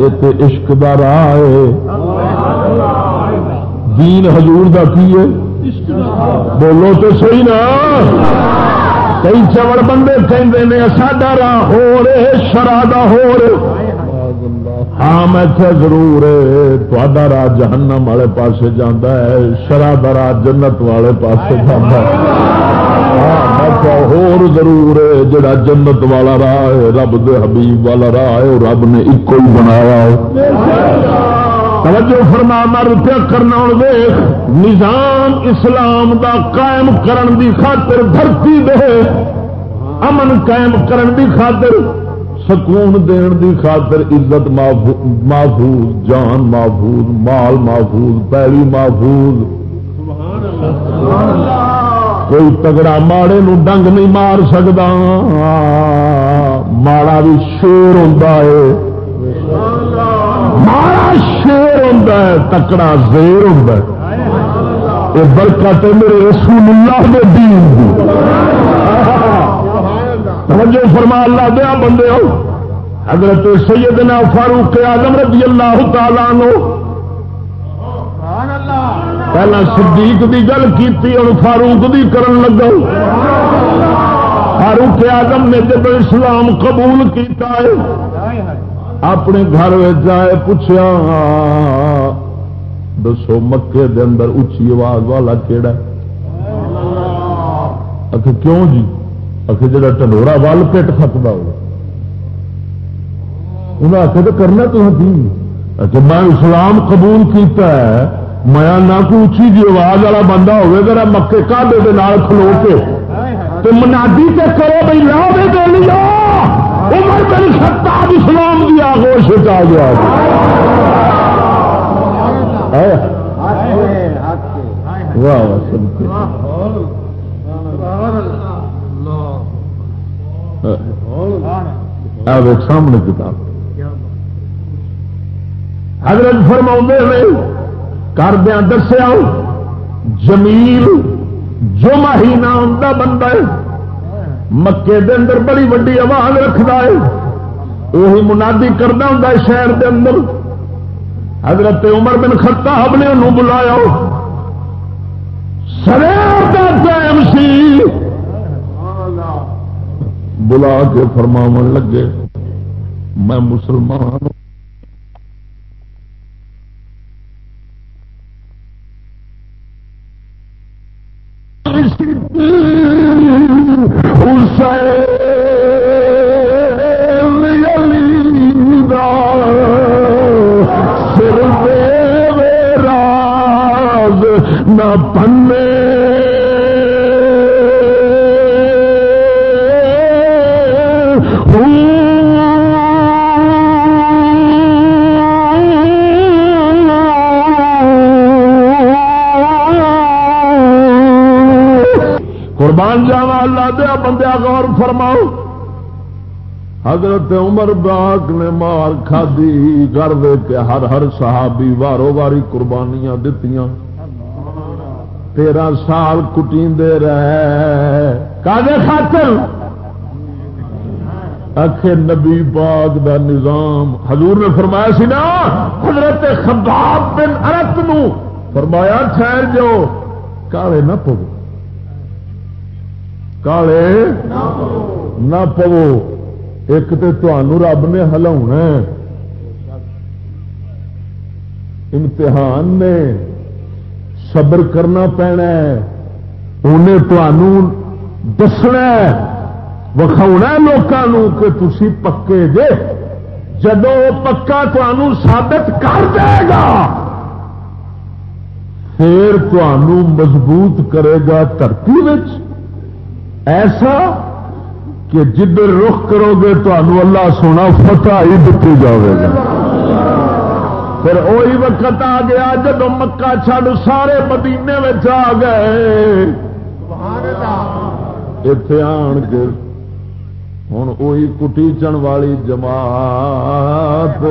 یہ عشق دا راہ ہے دین حضور دا کی ہے بولو تو صحیح نا کئی چوڑ بندے کہندے نے ساڈا راہ ہو رہے شرا ہو رہے ہاں میں کیا ضرور ہے راہ جہنم والے پاسے جانا ہے شرا راہ جنت والے پاسے جانا ہاں، ہور ضرور ہے جڑا جنت والا راہ ہے، رب دے حبیب والا راہ ہے رب نے ایک ہی بنایا توجہ فرما مر پیا کرنا ویخ، نظام اسلام دا قائم کرن دی خاطر دھرتی دے۔ امن قائم کرن دی خاطر سکون دین دی خاطر عزت محفوظ جان محفوظ مال محفوظ پیڑی محفوظ کوئی تگڑا ماڑے نو ڈنگ نہیں مار سکتا ماڑا بھی شیر ہوں ماڑا شیر ہوں تکڑا زیر ہوں یہ برکت میرے رسول اللہ دے دین توجہ فرما اللہ دیا بندے ہو۔ حضرت سیدنا فاروق آدم رضی اللہ تعالیٰ نو پہلا صدیق دی گل کی اور فاروق دی کرن لگا۔ فاروق آدم نے جب اسلام قبول کیتا ہے اپنے گھر جائے پوچھا دسو مکے دے اندر اچھی آواز والا کہڑا کیوں جی؟ جا ٹنڈورا ول پٹ سکتا ہو انہیں آخر تو کرنا تو میں اسلام قبول کیتا ہے میں نہ کوئی اچھی جی آواز والا بندہ ہوئے گا مکے کھاڈے کے کھلو کے۔ تو منادی سے کرو بھائی لا دے دے لیا۔ عمر بن خطاب اسلام کی آگوش آ گیا۔ واہ واہ سامنے کتاب حضرت فرما نے کردیا دسیا جمیل جو مہینہ آتا بندہ ہے۔ مکے دے اندر بڑی وڈی آواز رکھتا ہے۔ وہی منادی کرتا ہوں شہر دے اندر۔ حضرت عمر بن خطاب نے انہوں بلایا۔ سر کا ٹائم سی بلا کے فرماو لگے میں مسلمان نہ پنے اللہ دیا بندیا غور فرماؤ۔ حضرت عمر باغ نے مار کھادی کر دے کے ہر ہر صحابی وارو واری قربانیاں دتیاں۔ تیرہ سال کٹی رہے۔ خاطر؟ اکھے نبی باغ دا نظام۔ حضور نے فرمایا سی نا، حضرت خباب بن ارت نو۔ فرمایا ٹھہر جو کالے نہ پو کالے نہ پو ایک تو رب نے ہلا امتحان نے صبر کرنا پینا انہیں تمہوں دسنا وکھاؤنا لوگوں کہ تھی پکے جے جدو پکا تمہوں ثابت کر دے گا پھر تمہوں مضبوط کرے گا دھرتی ایسا کہ جدھر رخ کرو گے تو اللہ سونا فتح ہی دیتی جائے گا۔ پھر وہی وقت آ گیا جب مکہ چھڈ سارے مدینے میں آ گئے۔ اتے آن کے ہوں وہی کٹیچن والی جماعت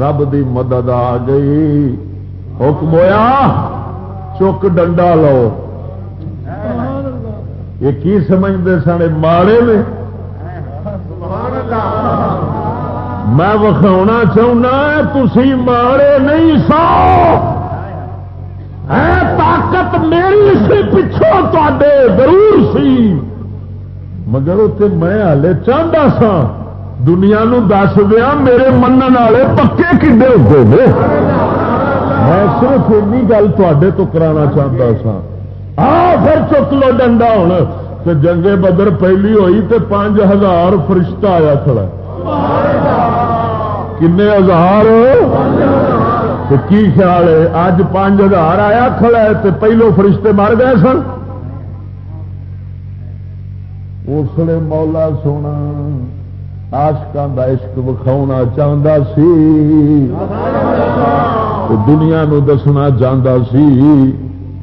رب دی مدد آ گئی۔ حکم ہویا، چک ڈنڈا لو۔ یہ کی سمجھتے سن؟ ماڑے میں میں وکھاؤنا چاہنا تھی ماڑے نہیں سو۔ طاقت میری سی، پچھوں تے ضرور سی۔ مگر اتنے میں ہالے چاہتا سا دنیا نو دس دیا میرے من والے پکے کھے ہوتے ہیں میں صرف این گل تے تو کرانا چاہتا سا آ پھر چک لو ڈنڈا ہوں۔ تو جنگے بدر پہلی ہوئی تو پانچ ہزار فرشتہ آیا کھڑا۔ کنے ہزار؟ کی خیال ہے؟ اج پانچ ہزار آیا کھڑا ہے تو پہلو فرشتے مر گئے سن۔ اس لیے مولا سونا آشکان کا عشق وکھاؤنا چاہتا سی۔ دنیا نو دسنا چاہتا سی۔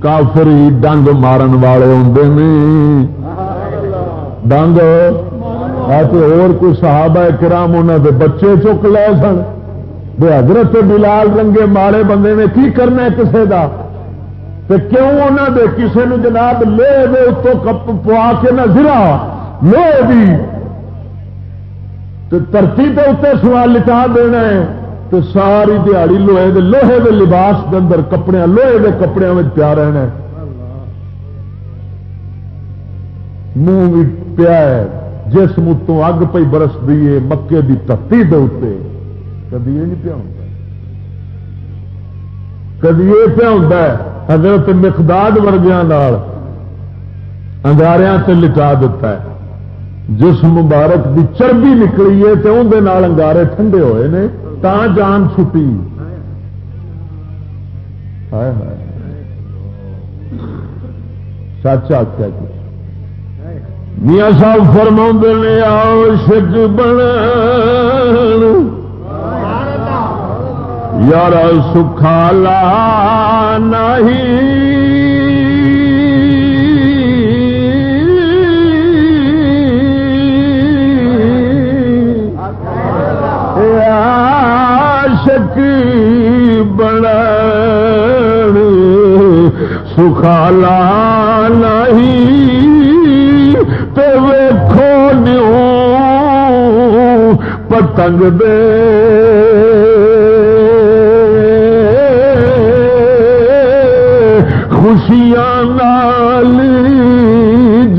کافری ڈنگ مارن والے ہوں ڈنگ؟ اور کوئی صحابہ کرام انہوں دے بچے چک لے سن۔ بے حضرت بلال رنگے مارے بندے نے کی کرنا کسے دا؟ تو کیوں انہوں دے کسے نو جناب لے دے اتو کپ پوا کے نہ گرا؟ لے دی۔ تو ترتی پہ اتنے سوال لٹا دینا ہے تو ساری دیہڑی لوہے دے لوہے دے لباس کے اندر کپڑے لوہے دے کپڑے میں پیا رہنا ہے۔ منہ بھی پیا ہے۔ جسم اتوں اگ پی برس دیے مکے کی تتی دے کدی یہ نہیں پیا ہوتا کدی یہ پیا ہوتا ہے۔ حضرت مقداد ورگیا انگاریا سے لٹا دیتا ہے۔ جس مبارک کی چربی نکلی ہے تو اندر انگارے ٹھنڈے ہوئے نے۔ تا جان چھٹی۔ سچ آخیا جی۔ میاں صاحب فرما نے آؤ شک بن یار سکھالا نہیں بڑا سکھالا نہیں تو ویکھو نیو پتنگ دے۔ خوشیاں نال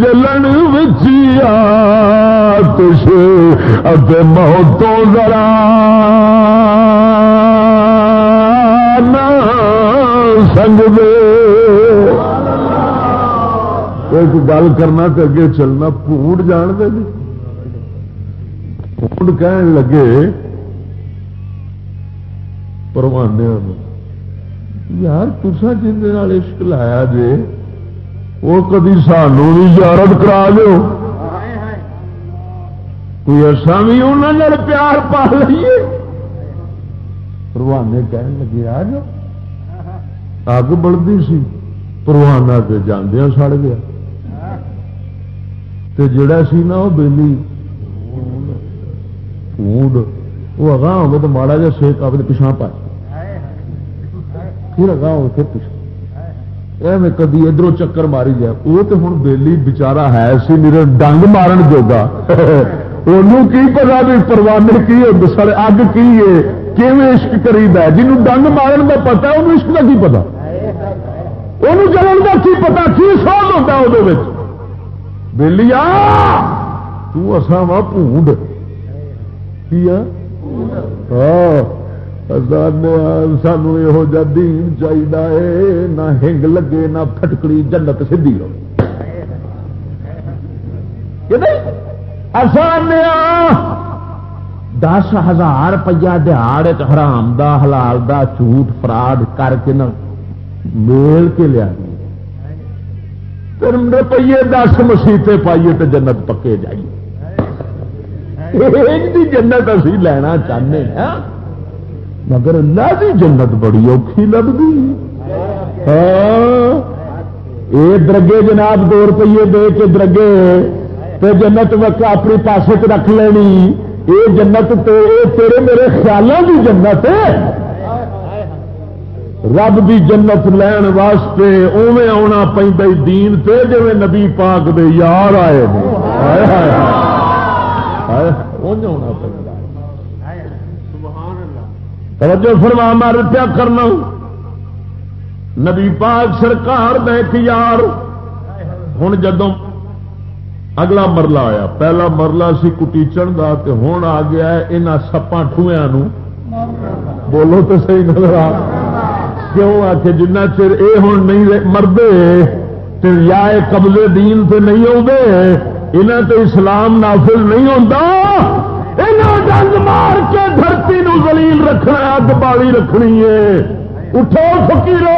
جلن بچیا تش موتوں ذرا۔ سنگ دے۔ ایک گل کرنا تو اگے چلنا پونڈ جان دے جی پونڈ کہن لگے پروانے یار تسا جن عشق لایا جے وہ کدی سانو بھی زیارت کرا دو کوئی ایسا بھی انہوں پیار پا لیے پروانے کہن لگے آ جاؤ اگ بڑھتی سی پروانہ کے جاندیا سڑ گیا تے جڑا سی نا وہ بےلی اونڈ وہ اگاں ہوگا تو ماڑا جا سیک آپ پچھا پائے پھر اگاں ہو پھر پچھا میں کدی ادھر چکر ماری جائے وہ تو ہوں بےلی بچارا ہے سی میرے ڈنگ مارن جوگا انہوں کی پتا بھی پروانے کی سر اگ کی ہے کیون عشق کرید ہے جنہوں ڈنگ مارن کا پتا انہوں عشق کا کی پتا وہ جلن کا کی پتا کی سوال ہوتا وہ بہلی آسا وا پونڈ کی سانو یہ دین چاہیے نہ ہنگ لگے نہ پھٹکڑی جنت سدھی ہو آسان دس ہزار روپیہ دہاڑ حرام دا حلال دا جھوٹ فراڈ کر کے نہ میل کے لیا۔ روپیے دس مسیطے پائیے تو جنت پکے جائیے۔ جنت اسی لینا چاہتے ہیں۔ مگر اللہ کی جنت بڑی اوکھی لگتی ہاں۔ یہ درگے جناب دو روپیے دے کے درگے تو جنت وقت اپنی پاسے رکھ لینی۔ یہ جنت تیرے میرے خیالوں کی جنت رب دی جنت لین واسطے اوے آنا پہ دین تے جی نبی پاک دے یار آئے توجہ فرما مر پیا کرنا نبی پاک سرکار دیکھ یار ہوں جدوں اگلا مرلہ آیا۔ پہلا مرلہ سی کٹیچن کا ہوں آ گیا یہاں سپا ٹویا بولو تو صحیح نظر آ۔ کیوں آ کے جنہ چر یہ ہوں نہیں مردے یا قبضے دین سے نہیں آتے یہاں تو اسلام نافذ نہیں ہوتا ڈنگ مار کے دھرتی نو زلیل رکھنا، اگ بالی رکھنی ہے۔ اٹھو فکیرو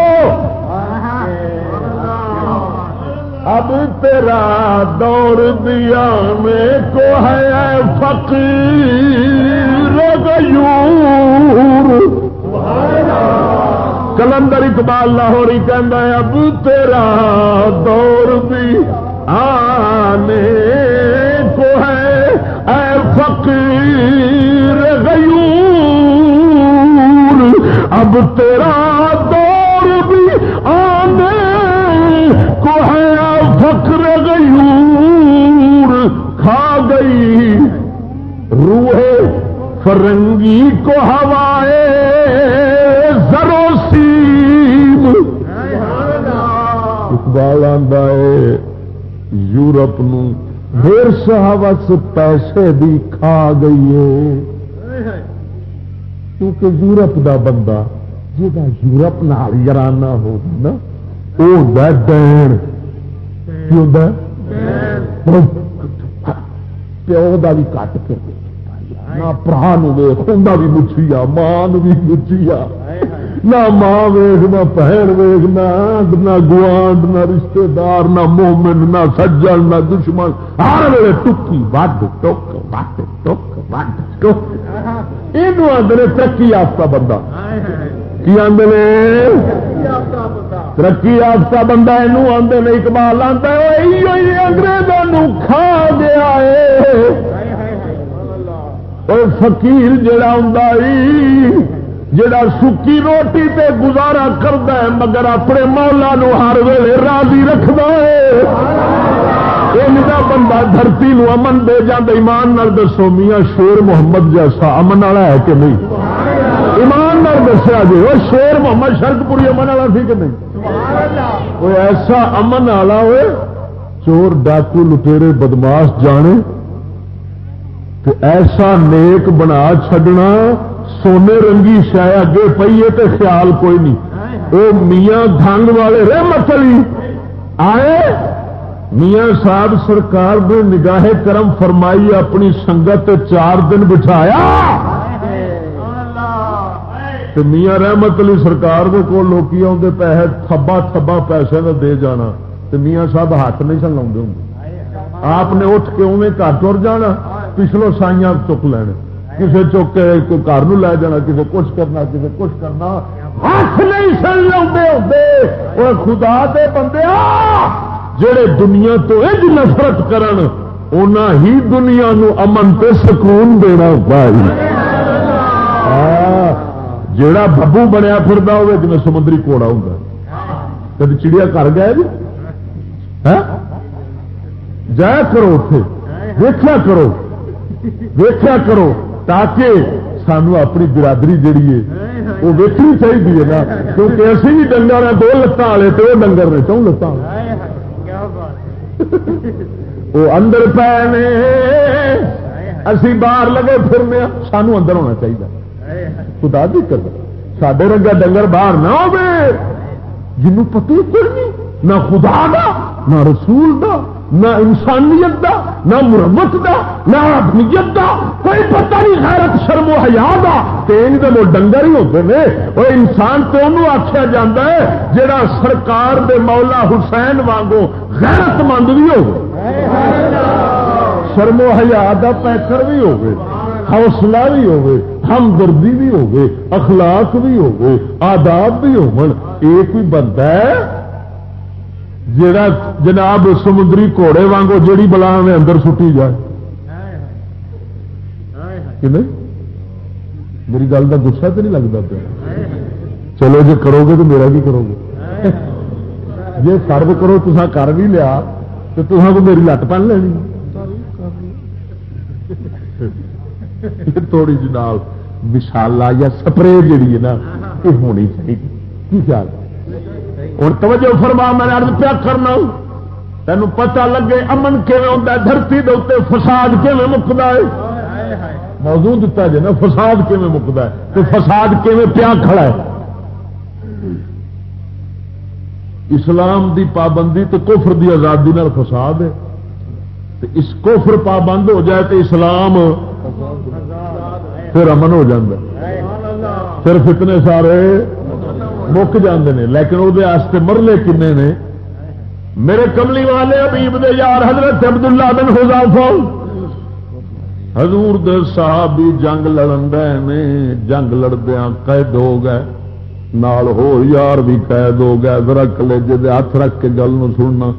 اب تیرا دور دیا میں کو ہے فقیر غیور۔ کلندر اقبال لاہوری کہہ اب تیرا دور بھی آنے کو ہے۔ اے فقیر غیور، اب تیرا ہے، فخر غیور کھا گئی۔ روح فرنگی کو ہوائے زرو سیم اقبال آدھا ہے، یورپ نر سہاوت پیسے بھی کھا گئی ہے۔ کیونکہ یورپ دا بندہ جا یورپ نال یارانہ ہوگا نا؟ وہ دین. پیو کا بھی کٹ کے نہ برا ویخ بھی مچھی آ ماں بھی مچھی آ نہ ماں ویخ نہ بہن ویخ نہ گوانڈ، نہ رشتے دار نہ مومن، نہ سجن، نہ دشمن. ہر ویلے ٹکی، وڈ، ٹک وڈ ٹک وڈ، ٹک. یہ آدھے ترقی یافتہ بندہ. کی آدھے ترقی یافتہ بندہ یہ آدھے نہیں کمال آتا انگریزوں کھا گیا فقیر جڑا ہوں جڑا سکی روٹی تے گزارا کرتا ہے مگر اپنے مولا نو ہر ویلے راضی رکھتا ہے۔ بندہ دھرتی نو امن دے جانا ایمان نال دسو میاں شیر محمد جیسا امن والا ہے کہ نہیں؟ ایمان نال دسیا جی وہ شیر محمد شرک پوری امن والا سی کہ نہیں؟ کوئی ایسا امن والا ہوئے چور ڈاکو لٹیرے بدماش جانے تو ایسا نیک بنا چڈنا سونے رنگی شاید اگے پیے تو خیال کوئی نہیں۔ وہ میاں دھنگ والے رحمت علی آئے؟ میاں صاحب سرکار نے نگاہ کرم فرمائی اپنی سنگت چار دن بٹھایا۔ تو میاں رحمت علی سرکار کے کول لوکی آتے پیسے تھبا تھبا پیسے کا دے جانا تو میاں صاحب ہاتھ نہیں سن لاؤ ہوں۔ آپ نے اٹھ کے انہیں گھر تر جانا، پچھلو سائیاں چک لینے۔ کسی چک کے گھر لے جانا کسی کچھ کرنا کسی کچھ کرنا۔ ہاتھ نہیں سن لے خدا دے بندے جڑے دنیا تو اج نفرت کرن، اونا ہی دنیا نو امن تے سکون دینا بھائی جڑا ببو بنیا پھر ہوئے جن سمندری کوڑا ہوں کدی چڑیا کر گیا جی؟ ہاں؟ جایا کرو اتے ویخیا کرو۔ ویخیا کرو تاکہ سانو اپنی برادری جیڑی ہے، وہ ویکنی چاہیے نا۔ کیونکہ اسی بھی ڈنگر ہیں، دو لتان والے تو ڈنگر نے۔ چون لتان وہ اندر پے نے۔ اسی باہر لگے پھرنے سانو اندر ہونا چاہیے خدا بھی کر سڈے رنگا ڈنگر باہر نہ ہو جنوں پتی کوئی نہیں، نہ خدا دا، نہ رسول دا، نہ انسانیت دا، نہ مرمت دا، نہ آدمیت دا، کوئی پتہ نہیں غیرت، شرم و حیا دا۔ تین دے وہ ڈنگر ہی ہوتے ہیں وہ انسان تو انہوں آخیا جا ہے جڑا سرکار دے مولا حسین وانگو غیرت مند بھی ہو شرم و حیا دا پیکر بھی ہوگی حوصلہ بھی ہوگی ہمدردی بھی ہوگی، اخلاق بھی ہوگی، آداب بھی ہو ایک ہی بندہ ہے جڑا جناب سمندری گھوڑے وانگو جیڑی بلا میں اندر سٹی جائے؟ کہ نہیں؟ میری گل کا گسا تو نہیں لگتا پیا۔ چلو جی کرو گے تو میرا بھی کرو گے جی فرد کرو تو کر بھی لیا تو تصا کو میری لت پن لینی۔ تھوڑی جی نال۔ مشالا یا سپرے جیڑی ہے نا، یہ ہونی چاہیے۔ کی خیال؟ ہوں توجہ فرما، میں ارد پیا کرنا تین پتا لگے امن کیون دھرتی دے فساد کیون مکتا ہے؟ موضوع دتا جی نا، فساد کیون مکتا ہے؟ تو فساد کیون پیا کھڑا ہے؟ اسلام دی پابندی تو کفر دی آزادی نال فساد ہے۔ اس کفر پابند ہو جائے تو اسلام پھر امن ہو پھر فتنے سارے مک جاندے نے، لیکن وہ مرلے کنے نے۔ میرے کملی والے ابیب دے یار حضرت عبداللہ بن حضافہ حضور دے صحابی جنگ لڑن رہے نے، جنگ لڑدیا قید ہو گئے۔ نال ہو یار بھی قید ہو گئے۔ ذرا کلیجے دے ہاتھ رکھ کے گل سننا۔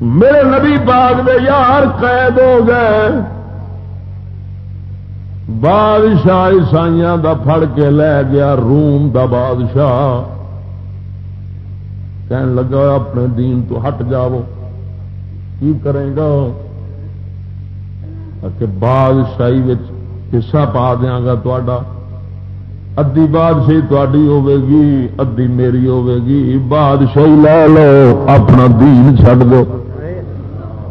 میرے نبی باغ دے یار قید ہو گئے۔ بادشاہ عیسائی دا پھڑ کے لے گیا، روم دا بادشاہ۔ کہن لگا، اپنے دین تو ہٹ جاؤ۔ کی کرے گا؟ کہ بادشاہی حصہ پا دیا گا تا ادی بادشاہی تاری ہوگی ادی میری ہوگی بادشاہی لے لو، اپنا دین چڈ دو۔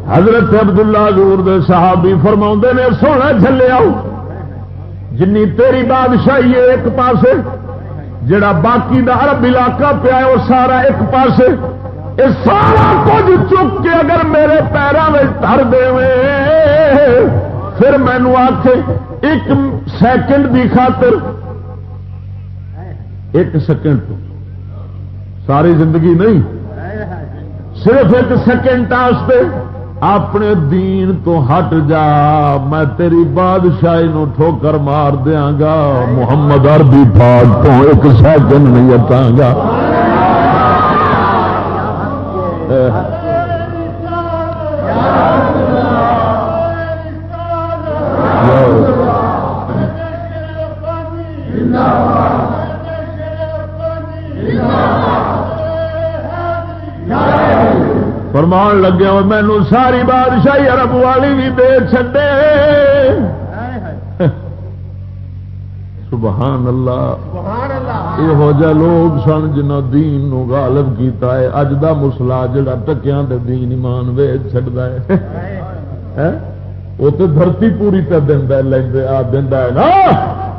حضرت عبداللہ دور دے صحابی فرما نے، سونا چلے آؤ۔ جن تیری بادشاہی ہے ایک پاسے، جڑا باقی دا عرب علاقہ پیا ہے، وہ سارا ایک پاسے۔ یہ سارا کچھ چک کے اگر میرے پیروں میں دھر دے، پھر مینو آخ ایک سیکنڈ کی خاطر۔ ایک سیکنڈ تو۔ ساری زندگی نہیں۔ صرف ایک سیکنڈ اپنے دین تو ہٹ جا، میں تیری بادشاہی نو ٹھوکر مار دیا گا، محمد عربی پاک تو ایک سیکنڈ نہیں ہٹا گا۔ فرمان لگے اور مینو ساری بادشاہی ارب والی بھی دے چڈے سبحان اللہ۔ یہ جا لوگ سن جنہ دین نو غالب کیتا ہے، اج دا مسلا جڑا ٹکیا دین ایمان ویچ چڈا ہے۔ ہاں؟ وہ تو دھرتی پوری پہ دینا لینا دینا ہے نا۔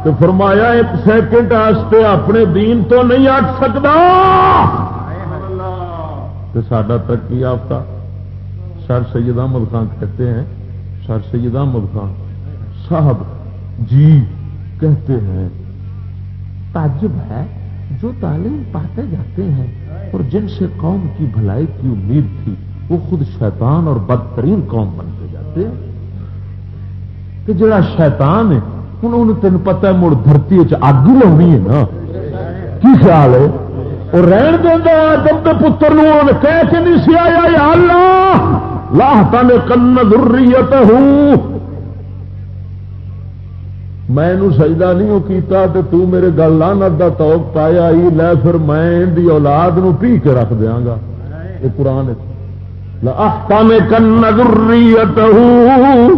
تو فرمایا، ایک سیکنڈ واسطے اپنے دین تو نہیں اٹھ سکتا تو سڈا ترقی یافتہ۔ سر سید احمد خان کہتے ہیں سر سید احمد خان صاحب جی کہتے ہیں۔ تعجب ہے، جو تعلیم پاتے جاتے ہیں اور جن سے قوم کی بھلائی کی امید تھی، وہ خود شیطان اور بدترین قوم بنتے جاتے ہیں۔ کہ جڑا شیطان ہے، انہوں نے تین پتا مڑ دھرتی اگ لونی ہے نا۔ کی خیال ہے؟ وہ رہن دینا آدم کے پتر کہہ کے نہیں سی آیا، یا اللہ، لاہتا نے کن ضروریت ہوں میں سجدہ نہیں کیتا تو تو میرے گل لانت کا توق پایا ہی لے پھر میں دی اولاد نو پی کے رکھ دیا گا۔ یہ قرآن لاہتا کن ضروریت ہوں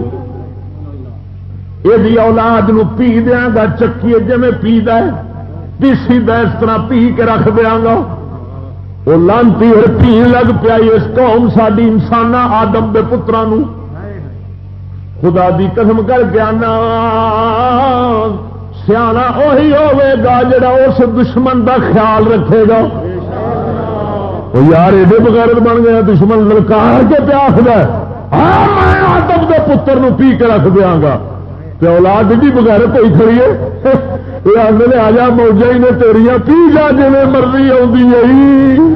یہ اولاد نو پی دیا گا، چکی جی میں پی دے پیسی اس طرح پی کے رکھ دیا گا۔ وہ لانتی اور پی لگ پیا اس قوم ساری انسان آدم کے پترا خدا دی قسم کر کے آنا۔ سیاح اہی ہوگا جڑا اس دشمن دا خیال رکھے گا۔ وہ یار ایڈے بغیر بن گیا دشمن للکار کے پیاس ہاں، میں آدم کے پتر نو پی کے رکھ دیا گا۔ اولاد بھی بغیر کوئی کھڑیے یہ آدھے آ جا موجا ہی نے تیریا پی جا جی مرضی آئی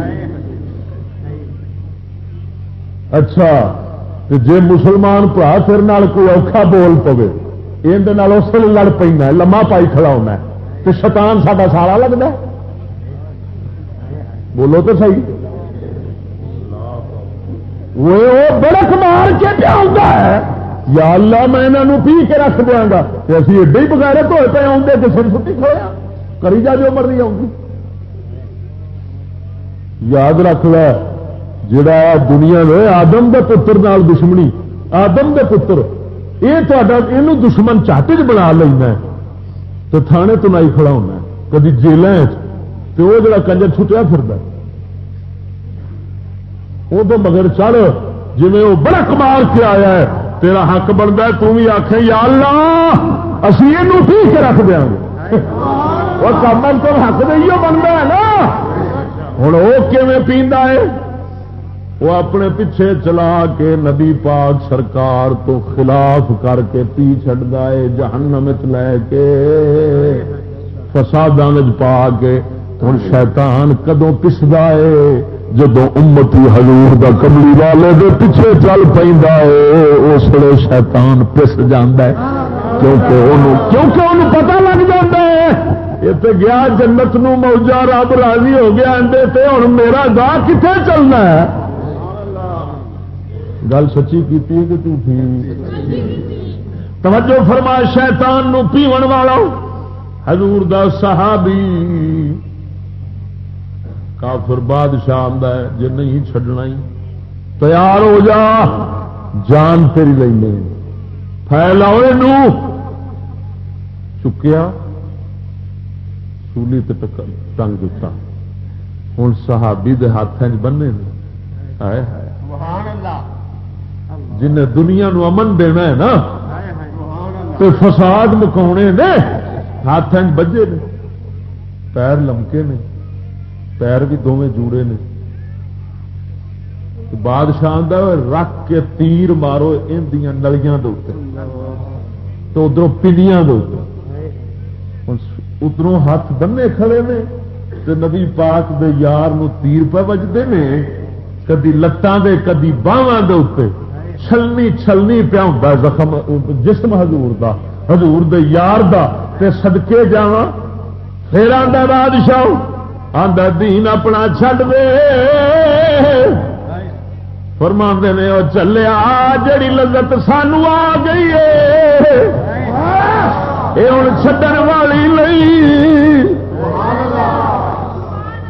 اچھا جی مسلمان برا پھر کوئی اوکھا بول پوے یہ اس لیے لڑ پہ لما پائی کھڑا ہونا تو شیطان ساڈا سارا لگتا بولو تو صحیح۔ وہ بڑک مار کے پیا ہے۔ یا اللہ میں انہوں پی کے رکھ دیا گا کہ اسی ایڈے ہی بغیر دھوئے پہ آؤں گے سر سٹی کھویا۔ کری جا جو مرضی آؤں گی۔ یاد رکھ لے، جڑا دنیا میں آدم دے پتر نال دشمنی، آدم دے پتر یہ تا یہ دشمن چاہتے چ بنا لینا تو تھانے تو نائی کھڑا ہونا کدی جیل تو وہ جڑا کنجر چھٹیا پھر وہ مگر چڑھ جی وہ بڑا کمال کے آیا ہے تیرا حق بنتا ہے تم بھی آخ یا اللہ، اسی یہ ٹھیک کے رکھ دیا۔ گے وہ کام تو حق دئیو بنتا ہے نا۔ ہوں وہ کیون پیندا ہے؟ وہ اپنے پیچھے چلا کے نبی پاک سرکار تو خلاف کر کے پی چڑھتا ہے، جہنم لے کے۔ فساد پا کے ہوں شیطان کدو پسدا ہے؟ جب امتی حضور دا کملی والے دے پیچھے چل پہ اس لیے شیطان پس جانا ہے، کیونکہ کیونکہ انہوں پتا لگ جاتا ہے۔ یہ گیا جنت نو موجا رب راضی ہو گیا اندر ہوں میرا گاہ کتنے چلنا ہے؟ گل سچی کی توجہ فرما شیطان نو پیون والا حضور دا صحابی کافر بادشاہ آتا ہے جی نہیں چڈنا ہی۔ تیار ہو جا جان تیری لینے پھیلاؤ چکیا۔ سولی ٹنگ دتا ہوں صحابی دے ہاتھ بننے جن دنیا نو امن دینا ہے نا تو فساد مکاؤنے نے ہاتھ بجے نے۔ پیر لمکے نے۔ پیر بھی دونوں جوڑے نے بادشاہ رکھ کے تیر مارو ان نلیاں تو ادھر پنڈیاں ادھر ہاتھ بننے کھڑے نے نبی پاک دے یار نو تیر پہ بجتے ہیں کدی لتان دے کدی باہوں دے اتنے چھلنی چھلنی پیا ہوں زخم جسم حضور دا حضور دے یار دا تے سدکے جا پھر آدھا بادشاہ آدھا دین اپنا چھڈ دے۔ فرما نے وہ چلیا جڑی لذت سانو آ گئی ہے۔ یہ ہوں چڈن والی نہیں۔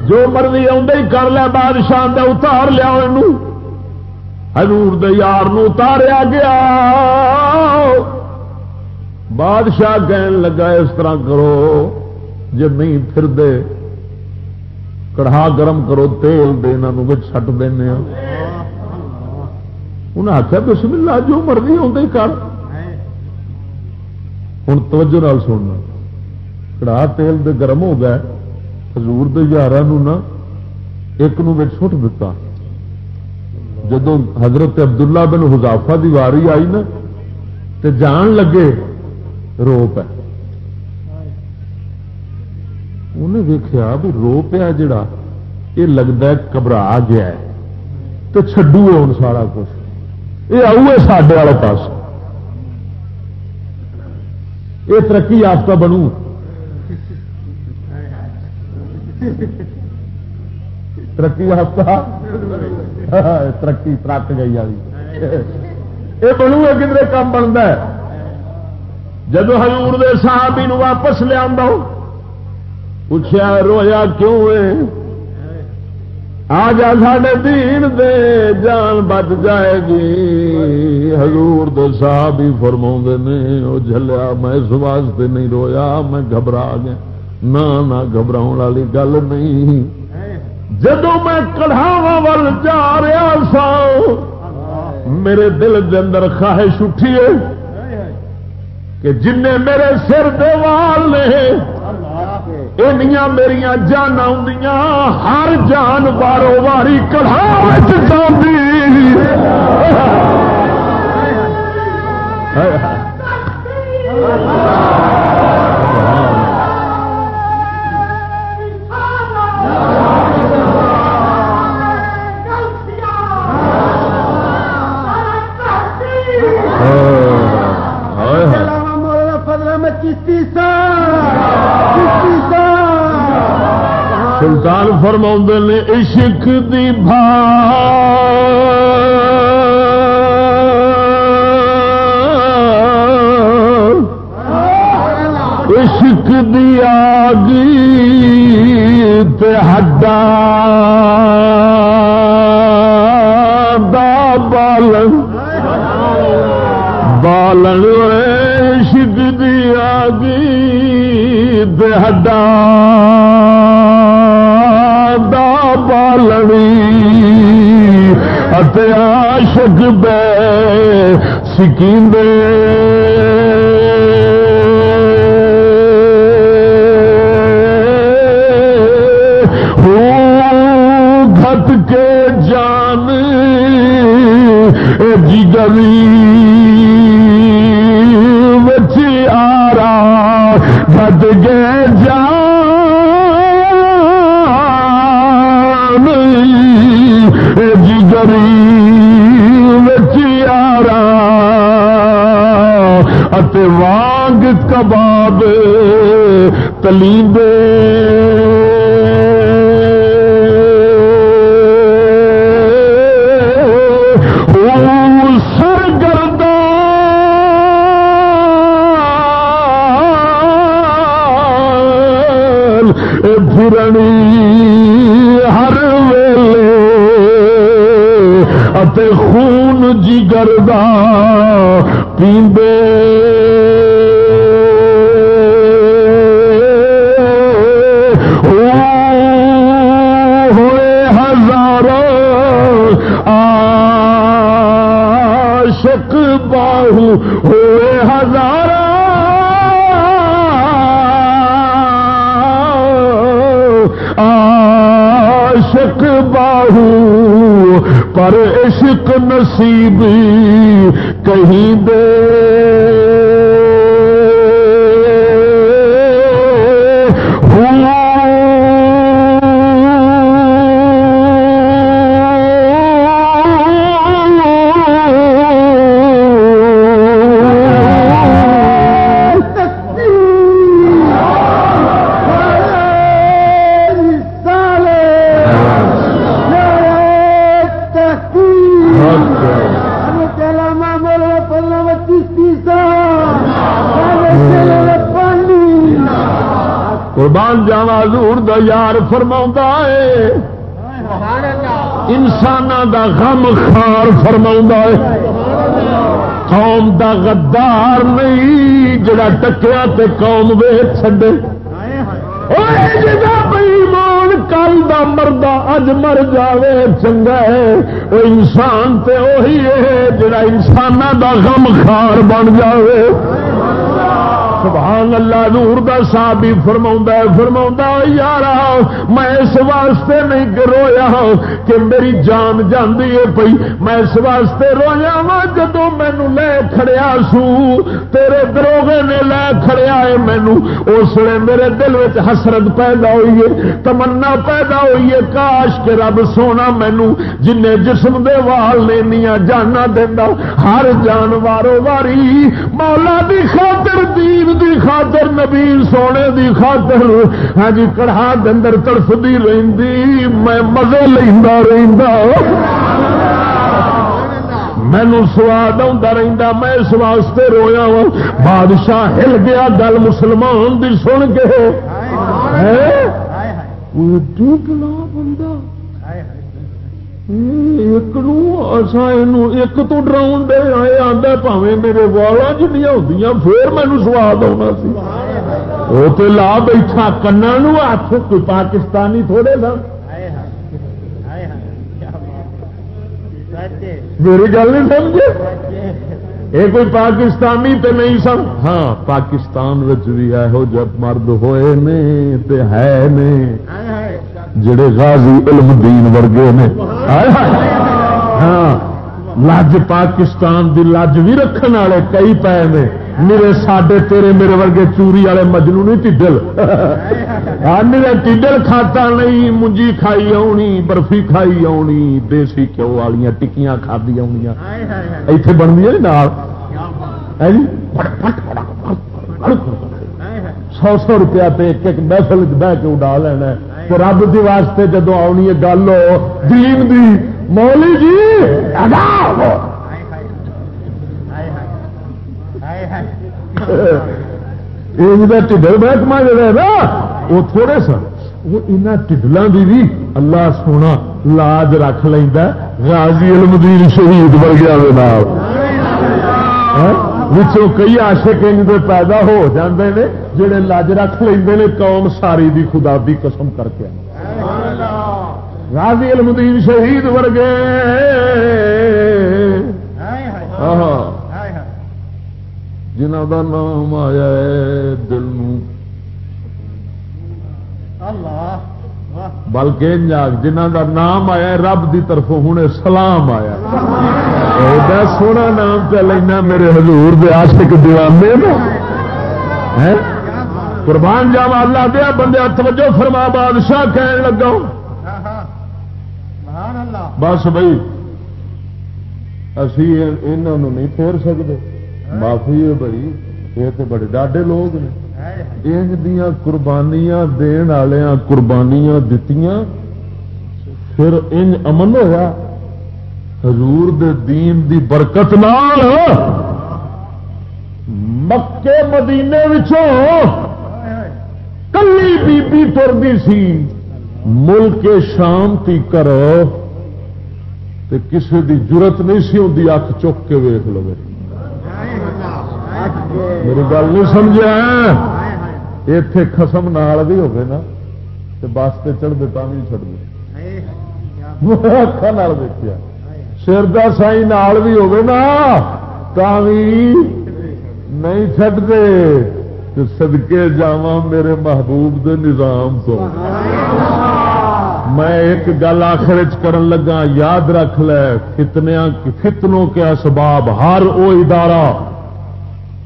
جو مرضی آدھے کر لیا بادشاہ اتار لیا ہزور یار اتاریا گیا۔ بادشاہ کہن لگا اس طرح کرو جی نہیں پھر دے۔ کڑھا گرم کرو تیل دے چھٹ دینا انہیں آخیا بسم اللہ جو مرضی آدھے کر ہوں توجہ نال سننا کڑا تیل دے گرم ہو گیا ہزور دار ایک نو چھٹ دتا جدو حضرت عبداللہ بن حضافہ دی واری آئی نا تے جان لگے رو پہ انہیں دیکھا بھی رو پیا جڑا یہ لگتا ہے گھبرا گیا ہے تو چڈو ہے ہوں سارا کچھ یہ آؤ ہے سڈے والے پاس یہ ترقی یافتہ بنوں ترقی یافتہ ترقی ترک گئی والی یہ بنو گا کدھر کام بنتا ہے جب ہزور دے صحابی واپس لیا پوچھا رویا کیوں ہے؟ آ جا ساڈے دین دے، جان بچ جائے گی۔ ہزور دے صحابی فرما نے وہ جلیا میں اس واسطے نہیں رویا، میں گھبرا گیا۔ نہ گھبراؤ والی گل نہیں۔ جدو میں کڑھاوا ول جا رہا سا، میرے دل کے اندر خواہش اٹھی ہے کہ جن میرے سر دیوال نے اینیاں میری جان ہر جان بارو باری کڑھا جاتی سلطان فرما نے عشق دی بھا۔ عشق دی آگی تے ہڈا بالن بالن عشق دیا گیت ہڈا دا بالنی عاشق بے سکیندے کے جان جگری کباب تلیبے ہر ویلے خون جگر دا پیندے۔ عاشق باہو پر عشق نصیب کہیں دے۔ یار فرما ہے۔ انسان دا غم خار فرما ہے۔ قوم دا غدار نہیں جڑا ٹکیا تے قوم ویچ چڈے مان کل دا مردہ اج مر جاوے چنگا ہے۔ وہ انسان تے وہی ہے جڑا انسان دا غم خار بن جاوے۔ سبحان اللہ نور دا صاحب فرما فرما یار میں اس واسطے نہیں رویا کہ میری جان جاندی ہے پئی۔ میں اس واسطے رویا وا جدو مینو لے کھڑیا سو۔ تیرے دروگے نے لے کھڑیا ہے مینو اس لیے میرے دل میں حسرت پیدا ہوئی ہے، تمنا پیدا ہوئی ہے۔ کاش کے رب سونا مینو جن جسم دے وال لینیا جانا دینا ہر جانواروں واری مولا دی خاطر خاطر نبی سونے دی خاطر۔ ہاں جی کڑھا دندر تڑفتی رہی میں مزے لینا رہتا مینو سواد آتا میں اس واسطے رویا وا بادشاہ ہل گیا گل مسلمان دی سن کے بندہ ایک تو ڈراؤ دے آئے آدھا پاوے میرے والا جنیا ہوں پھر مینو سواد آنا سی وہ تو لا بیٹھا کنا ہاتھ کوئی پاکستانی تھوڑے سا میری گل نہیں سمجھے یہ کوئی پاکستانی تے نہیں سن ہاں پاکستان بھی یہو جب مرد ہوئے نے تے ہے نے جڑے غازی علم دین ورگے نے۔ ہاں لج پاکستان دی لج بھی رکھنے والے کئی پے نے۔ میرے ساڈے تیرے میرے ورگے چوری والے مجنو نہیں ٹھڈل ہاں، میرے ٹھڈل کھاتا نہیں منجی کھائی آنی برفی کھائی آنی دیسی گھیو والی ٹکیاں کھادی آنی ایتھے بنتی نال۔ ہاں جی؟ سو سو روپیہ ایک ایک محفل بہ کے اڈا لینا تو رب دی واسطے جدو آنی ہے گل دین دی مولی جی ٹھڈر محکمہ جڑا ہے نا وہ تھوڑے سن وہ ان ٹھڈلوں کی بھی اللہ سونا لاج رکھ لینا غازی المدین شہید ورگیا وچوں کئی آشک ان پیدا ہو جاندے نے، جڑے لاج رکھ لیں قوم ساری دی خدا دی قسم کر کے۔ غازی المدین شہید ورگے۔ جنہ دا نام آیا ہے دل نو۔ اللہ۔ بلکہ جنہ دا نام آیا رب دی طرف ہوں سلام آیا سونا نام پہ لینا میرے حضور دے عاشق دیوانے قربان جاوا اللہ دیا بندے توجہ فرما، بادشاہ کہن لگا۔ بس بھائی، اسی انہوں نہیں پھیر سکتے معافی ہے بڑی یہ تو بڑے ڈاڈے لوگ نے۔ دیا قربانیاں دین والیا قربانیاں دتیاں۔ پھر انج امن ہوا حضور دے دین دی برکت نال مکے مدینے کلی بی بی ترتی سی۔ ملک شام تی کرو کسی دی ضرورت نہیں سی ہوتی اکھ چک کے ویخ لو۔ میری گل نہیں سمجھا اتے خسم نال بھی ہوگی نا تو بس سے چڑھ دے بھی چڑھ دے اکھان دیکھا سر دا سائی نال بھی ہوگی نا بھی نہیں چڈتے سدکے جا میرے محبوب دے نظام تو۔ میں ایک گل آخر کرن لگا یاد رکھ لے فتنیا فتنوں کے اسباب ہر وہ ادارہ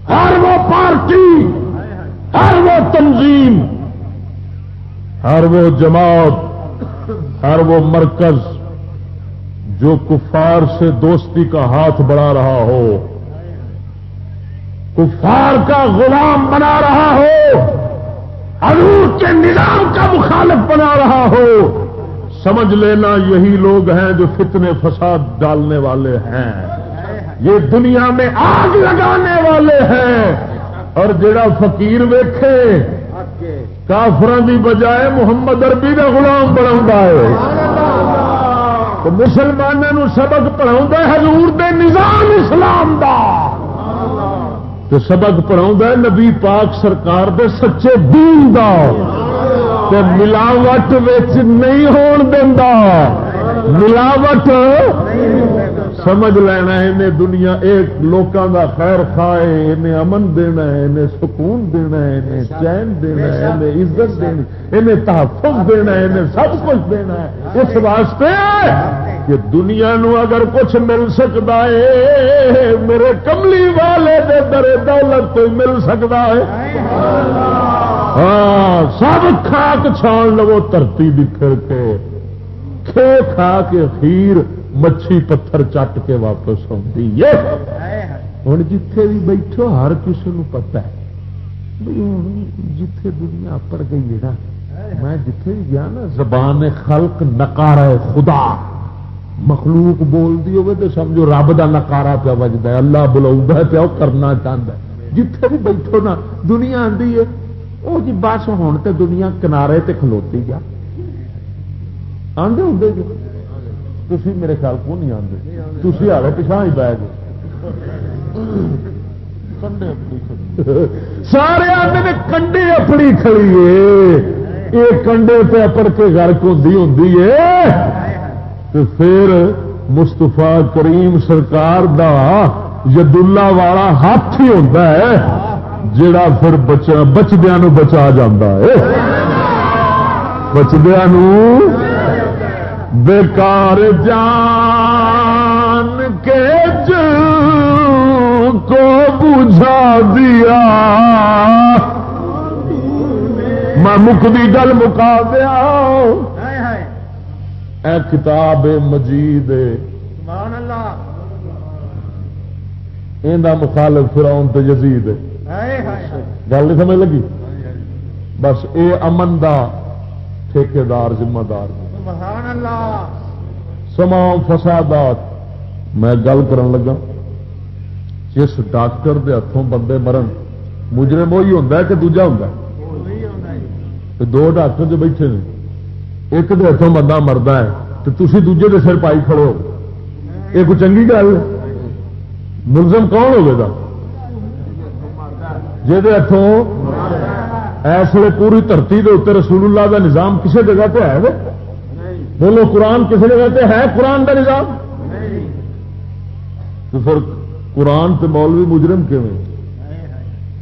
ہر وہ پارٹی ہر وہ تنظیم، ہر وہ جماعت، ہر وہ مرکز جو کفار سے دوستی کا ہاتھ بڑھا رہا ہو، کفار کا غلام بنا رہا ہو، حضور کے نظام کا مخالف بنا رہا ہو۔ سمجھ لینا یہی لوگ ہیں جو فتنے فساد ڈالنے والے ہیں۔ یہ دنیا میں آگ لگانے والے ہیں۔ اور جڑا فقیر ویکھے کافران دی بجائے محمد اربی کا غلام بنا ہے۔ مسلمانوں سبق پڑھا حضور دے نظام اسلام دا۔ تو سبق پڑھا نبی پاک سرکار دے سچے دین دا۔ تے ملاوٹ نہیں ہون دینا ملاوٹ سمجھ لینا انہیں دنیا ایک لوگوں کا خیر کھائے انہیں امن دینا ہے، انہیں سکون دینا ہے، انہیں چین دینا ہے، انہیں عزت دینی انہیں تحفظ دینا ہے، انہیں سب کچھ دینا ہے۔ اس واسطے کہ دنیا نو اگر کچھ مل سکتا ہے، میرے کملی والے دے در دولت تو مل سکتا ہے۔ ہاں سب کھاک چھان لو دھرتی بکھر کے۔ کھے کھا کے خیر مچھی پتھر چٹ کے واپس آتی ہے۔ ہوں جتھے بھی بیٹھو ہر کسی کو پتا ہے۔ جتھے دنیا پڑ گئی ہے نا، میں جتھے بھی گیا نا، زبان خلق نکارا خدا۔ مخلوق بولتی ہوگی تو سمجھو رب کا نکارا پیا بجتا ہے، اللہ بلا پیا کرنا چاہتا ہے۔ جتھے بھی بیٹھو نا، دنیا آتی ہے۔ وہ جی بس ہوں تو دنیا کنارے تے کھلوتی گیا آدھے ہوں تھی میرے خیال کو نہیں آتے تھی آ پچھا ہی بہ گئے۔ سارے آتے نے کنڈے اپنی کھڑی یہ کنڈے پہ اپڑ کے گرک ہوتی ہوں تو پھر مستفا کریم سرکار دا یدلا والا ہاتھ ہی ہوتا ہے جڑا پھر بچدیا بچا جا ہے۔ بچدیا بیکار جان کے کو بجھا دیا۔ میں مکدی گل مکا دیا۔ اے کتاب مجید مخالف فراؤن تو یزید گل نہیں سمجھ لگی؟ بس اے امن دا ٹھیکار ذمہ دار۔ سما فسادات میں گل کر لگا۔ جس ڈاکٹر دے ہاتھوں بندے مرن مجرم وہی ہوتا ہے کہ دوجا ہوں دو ڈاکٹر جو بیٹھے ہیں ایک دے ہاتھوں بندہ مرد ہے تو تھی دوجے دے سر پائی کھڑو یہ کوئی چنگی گل ملزم کون ہوگا جہد ہاتھوں اس لیے پوری دھرتی کے اتنے رسول اللہ کا نظام کسی جگہ پہ ہے؟ بولو قرآن کسی جگہ پہ ہے قرآن کا نظام؟ تو پھر قرآن تے مولوی مجرم کیون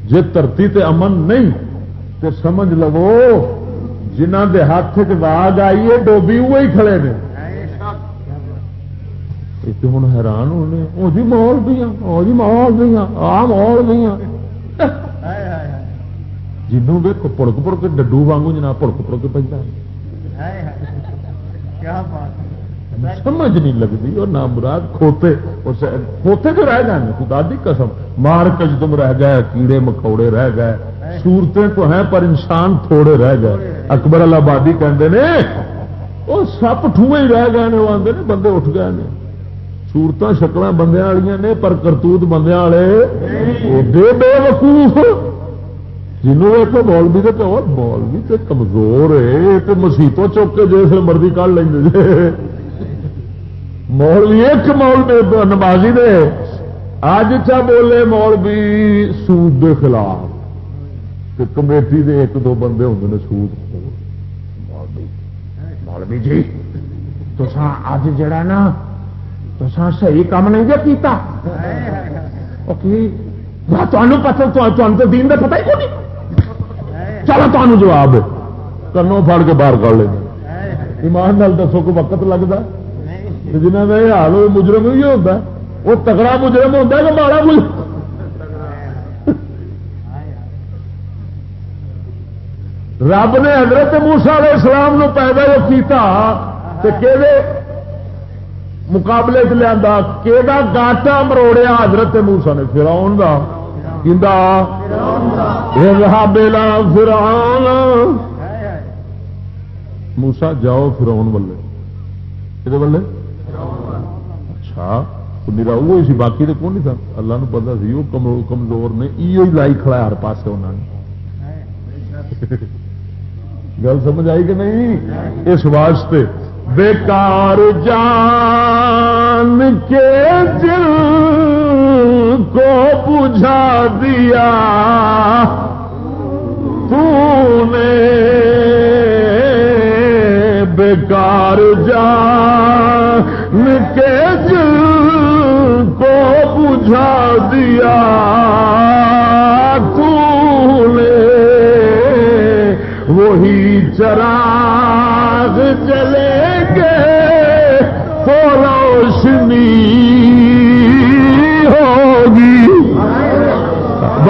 جی دھرتی تے امن نہیں تو سمجھ لو جنہ دے ہاتھ چاگ آئی ہے، ڈوبی وہی کھڑے نے۔ ہوں حیران ہونے وہ جی مول بھی ہاں وہ جی مول بھی ہاں آ مول بھی ہاں جنوں ویکو پڑک پڑک ڈڈو وانگو جناب پڑک پڑک پہ سمجھ نہیں لگتی اور نام مراد کھوتے کھوتے تو رہ گئے خدا دی قسم مار کج تم رہ گئے کیڑے مکوڑے رہ گئے صورتیں تو ہیں پر انسان تھوڑے رہ گئے۔ اکبر آبادی کہتے ہیں وہ سپ ٹوئے ہی رہ گئے وہ آتے ہیں بندے اٹھ گئے ہیں سورت شکل بندے والی نے پر کرتوت بندے والے بے وقوف۔ جنوب ایک مولوی تو مولوی تو کمزور ہے تو مسیتوں چوک کے جس مرضی کر لیں گے مولوی ایک مولوی نمازی نے۔ اج چا بولے مولوی سود کے خلاف۔ کمیٹی دے ایک دو بندے ہوں نے سود مولوی مولوی جی تو اج جڑا نا تو صحیح کام نہیں جا کیتا۔ تمہیں پتا تو دین کا پتا ہی نہیں چلو تمہیں جواب کرنوں پڑ کے باہر کر لیں ایمان نال دسو کو وقت لگتا جنہ کا یہ حال مجرم ہی ہوتا وہ تگڑا مجرم ہوتا کہ ماڑا مجرم رب نے حضرت موسا علیہ السلام نو پیدا جو کیتا مقابلے چ لیا کہ گاٹا مروڑیا حضرت موسا نے؟ فراؤن کا بےلا فران موسا جاؤ فراؤن بلے یہ بلے اچھا میرا وہ سی، باقی تو کون نہیں تھا؟ اللہ نے پتا سی، وہ کمزور نے یہ لائی کھڑا ہر پاس انہوں نے۔ گل سمجھ آئی کہ نہیں؟ اس واسطے بیکار جان کے دل کو بجھا دیا۔ تو نے بیکار جان کے دل کو بجھا دیا۔ تو نے وہی چراغ جلے گے تو روشنی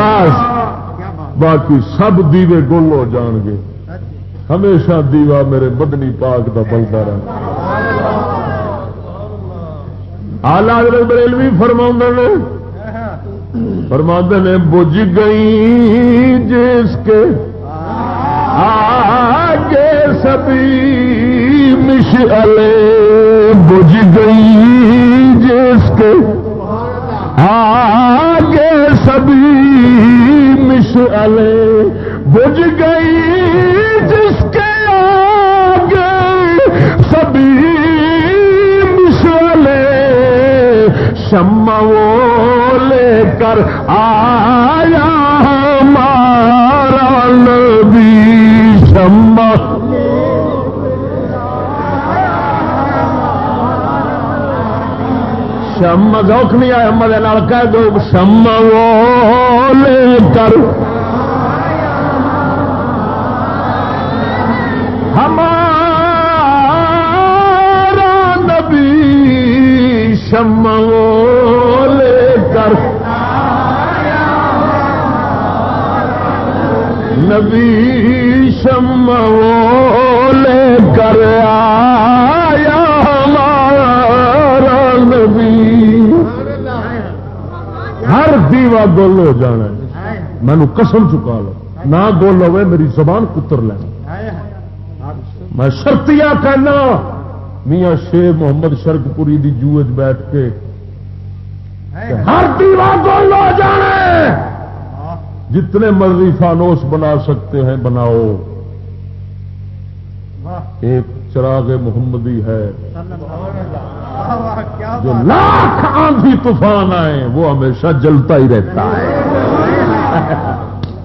بس باقی سب دیوے گل ہو جان گے۔ ہمیشہ دیوا میرے بدنی پاک کا بلتا رہا آلہ بریلوی فرما نے فرما نے، بج گئی جس کے آگے سبھی مشعلے۔ مشعلے بج گئی جس کے آگے سبھی مشعلے شمع لے کر آیا ہمارا نبی شمع۔ شم ذوق نہیں آیا مدے کہہ دو شم وہ لے کر شم لے کر۔ نبی شم لے کر آیا ہر دیوا گول ہو جانا مینو قسم چکا لو۔ نہ گول ہوے میری زبان کتر لے۔ میں شرطیا کہنا میاں شیر محمد شرک پوری دی جو بیٹھ کے ہر دیوا گول ہو جانا جتنے مرضی فانوس بنا سکتے ہیں بناؤ۔ ایک چراغ محمدی ہے۔ جو لاکھ آندھی طوفان آئے وہ ہمیشہ جلتا ہی رہتا ہے۔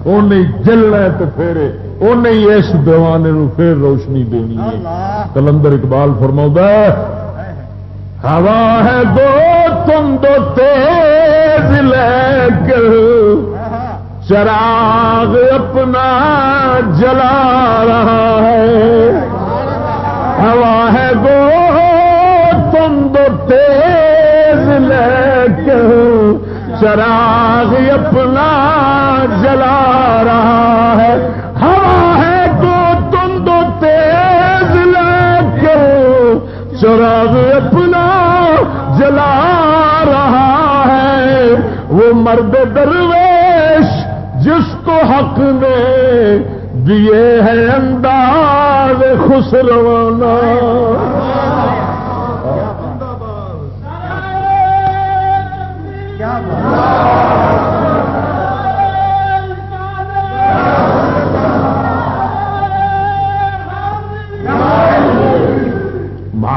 وہ نہیں جلنا تو پھر وہ نہیں اس دیوانے پھر روشنی دینی ہے۔ کلندر اقبال فرما ہوا ہے دو تم دو تیز لے کر چراغ اپنا جلا رہا ہے۔ ہوا ہے دو تم دو تیز لے کر چراغ اپنا جلا رہا ہے۔ چراغ اپنا جلا رہا ہے۔ وہ مرد درویش جس کو حق نے دیے ہیں انداز خسروانا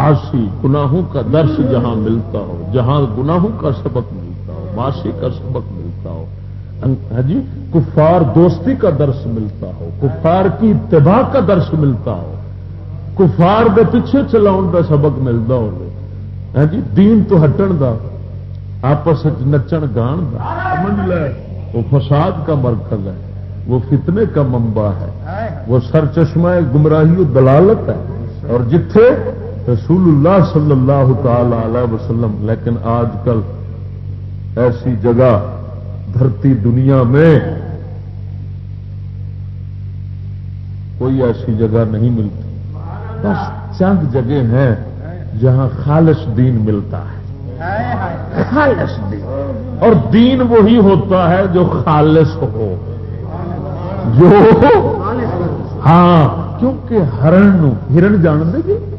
معاشی گناہوں کا درس جہاں ملتا ہو، جہاں گناہوں کا سبق ملتا ہو، معاشی کا سبق ملتا ہو ہاں جی کفار دوستی کا درس ملتا ہو، کفار کی اتباع کا درس ملتا ہو، کفار دے پیچھے چلاؤ کا سبق ملتا ہو ہاں جی دین تو ہٹن دا، آپس نچن گان دا۔ سمجھ لے، وہ فساد کا مرکز ہے، وہ فتنے کا منبع ہے، وہ سر چشمہ گمراہی و دلالت ہے۔ اور جتھے رسول اللہ صلی اللہ تعالی علیہ وسلم، لیکن آج کل ایسی جگہ دھرتی دنیا میں کوئی ایسی جگہ نہیں ملتی۔ بس چند جگہ ہیں جہاں خالص دین ملتا ہے۔ خالص دین۔ اور دین وہی ہوتا ہے جو خالص ہو۔ جو ہاں کیونکہ ہرن ہرن جان دے گی جی؟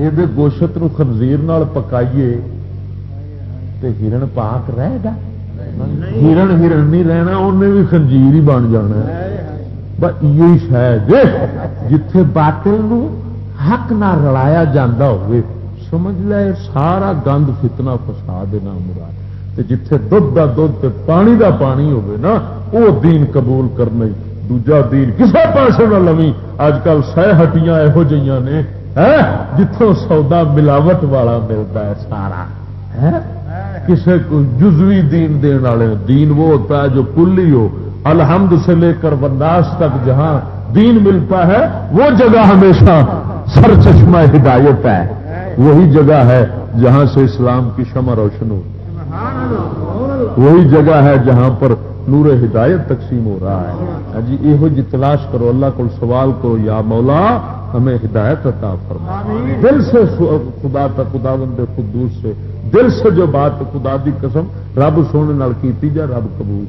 یہ گوشت نو خنزیر نال پکائیے تے ہرن پاک رہے گا ہرن ہرن نہیں رہنا انہیں بھی خنزیر ہی بن جانا بس یہ شاید جتھے باطل نو حق نہ رلایا جاندہ ہوئے سمجھ لے سارا گند فتنہ فساد نہ مراد تے جتھے دھد دا دھد تے پانی دا پانی ہوئے نا وہ دین قبول کرنا دوجا دین کسے پاسے نہ لوی اج کل سہ ہٹیاں یہو جہاں نے جتوں سودا ملاوٹ والا ملتا ہے سارا کسی کو جزوی دین دین والے دین وہ ہوتا ہے جو کلی ہو۔ الحمد سے لے کر بنداس تک جہاں دین ملتا ہے وہ جگہ ہمیشہ سر چشمہ ہدایت ہے۔ وہی جگہ ہے جہاں سے اسلام کی شمع روشن ہو۔ وہی جگہ ہے جہاں پر نور ہدایت تقسیم ہو رہا ہے۔ جی یہ جی تلاش کرو اللہ کو سوال کرو یا مولا ہمیں ہدایت عطا فرما۔ دل سے خدا تک خدا بند خدوس سے دل سے جو بات خدا دی قسم رب سونے نال کی جا رب قبول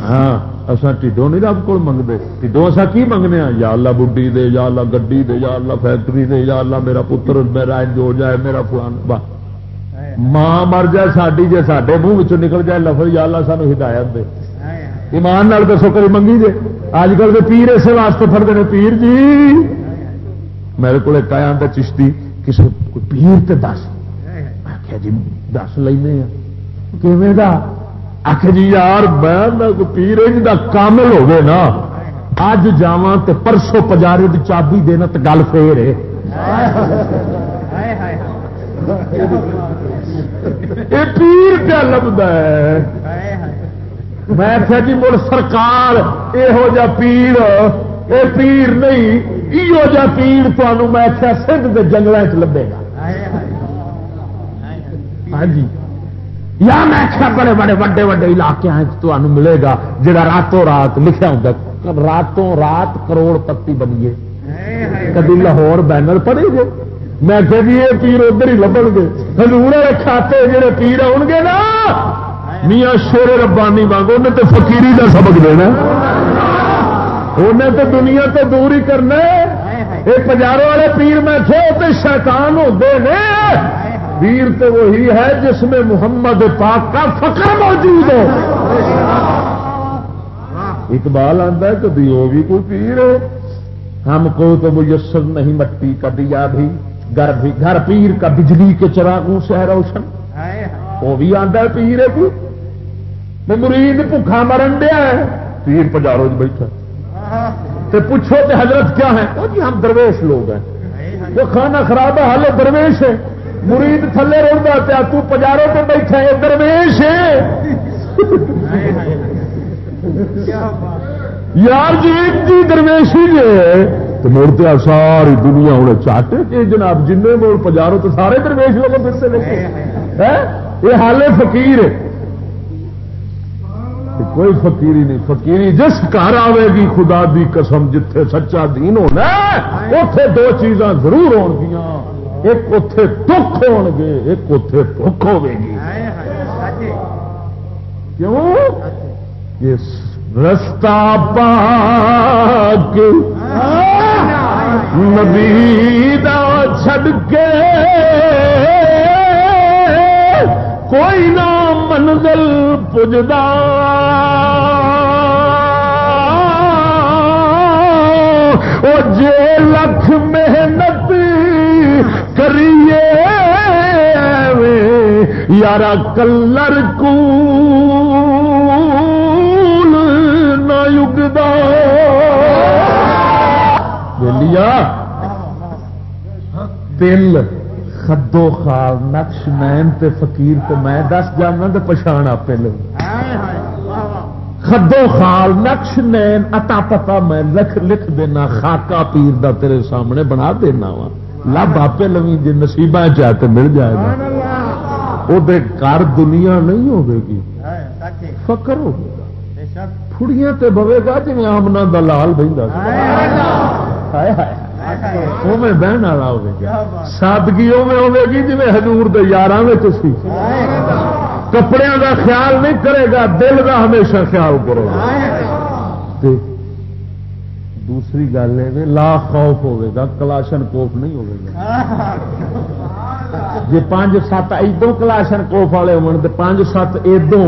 ہاں اصا ٹھڈو نہیں رب کو منگتے ٹھڈو اصا کی منگنے ہاں یا اللہ بڈی دے یا اللہ گڈی دے یا اللہ فیکٹری دے یا اللہ میرا پتر میرا جو جائے میرا فلان۔ ماں مر جائے ساری جی سارے منہ نکل جائے، لفظ یا اللہ سانو ہدایت دے۔ ایمان نال دسو کری منگی جے؟ اج کل کے پیر اسے واسطے فرد نے، پیر جی۔ میرے کو آیا چشتی کسی کوئی پیر تے دس۔ آخیا جی دس لینا آخ جی یار، میں پیر جا جی کامل ہوگی نا۔ اج جا تو پرسوں پجارے کی چابی دینا تو گل فیر ہے۔ پیر کیا لبتا ہے؟ میں آخیا جی مڑ سرکار یہو جا پیر اے پیر نہیں یہ جا پیر تمہوں میں آخیا سندھ کے جنگل چ لبے گا۔ ہاں جی۔ یا میں آخیا بڑے بڑے وڈے وڈے علاقے ملے گا جا راتوں رات لکھا ہوں راتوں رات کروڑ پتی بنیے۔ کدی لاہور بینر پڑے گے؟ میں آخیا جی یہ پیر ادھر ہی لبن گے۔ ہزور کھاتے جڑے پیر آؤ گے نا، میاں شیر ربانی مانگ انہیں تو فقیری کا سبق دینا۔ انہیں تو دنیا تو دور ہی کرنا یہ پجاروں والے پیر میں تھے تو شیطان ہوتے ہیں پیر تو وہی ہے جس میں محمد پاک کا فخر موجود ہو اقبال آتا ہے کبھی وہ بھی کوئی پیر ہے؟ ہم کو تو میسر نہیں مٹی کا دیا بھی گھر بھی گھر پیر کا بجلی کے چراغوں سے ہے روشن۔ وہ بھی آتا ہے پیر ہے کوئی مرید بھوکھا مرن دیا ہے۔ پیر پجارو بیٹھا۔ تو پوچھو کہ حضرت کیا ہے وہ جی ہم درویش لوگ ہیں۔ وہ کھانا خراب ہے حال درویش ہے۔ مرید تھلے روڈا پیا تو پجاروں پہ بیٹھا ہے درویش ہے۔ یار جی جی درویشی جی تو مڑتے ساری دنیا ہوں چاٹے کہ جناب جن موڑ پجارو تو سارے درویش لوگ پھر سے یہ حالے فقیر ہے۔ کوئی فقیری نہیں فقیری جس گھر آئے گی خدا دی قسم جتھے سچا دین ہونا اتے دو چیزاں ضرور ہو گیا ایک اتے دکھ ہو گے ایک اتے دکھ ہوے گی۔ کیوں؟ رستہ پاک۔ نبی دا چھڈ کے کوئی نہ منزل پجدا۔ وہ جے لکھ محنت کریے یار کلر کو یگدا بولیا دل خدو خال، نقش مین تے فقیر تو میں دس جانا تو پچھاڑ آپ خدو خال، نقش نین اتا پتا میں لکھ لکھ دینا خاکا پیر دا تیرے سامنے بنا دینا وا۔ لب آپ لوی جی نصیبہ چاہتے مل جائے گا۔ وہ گھر دنیا نہیں ہوگی فکر ہوگا فڑیاں تے بوے گا جی آمنا دلال بہت بہن والا ہوگا سادگی ہوے گی جی ہزور یار سی کپڑے کا خیال نہیں کرے گا، دل کا ہمیشہ خیال کرو دوسری گل ہے لا خوف ہوگا کلاشن کوف نہیں ہوگا جی پانچ سات ادو کلاشن کوف والے ہو پانچ سات ادو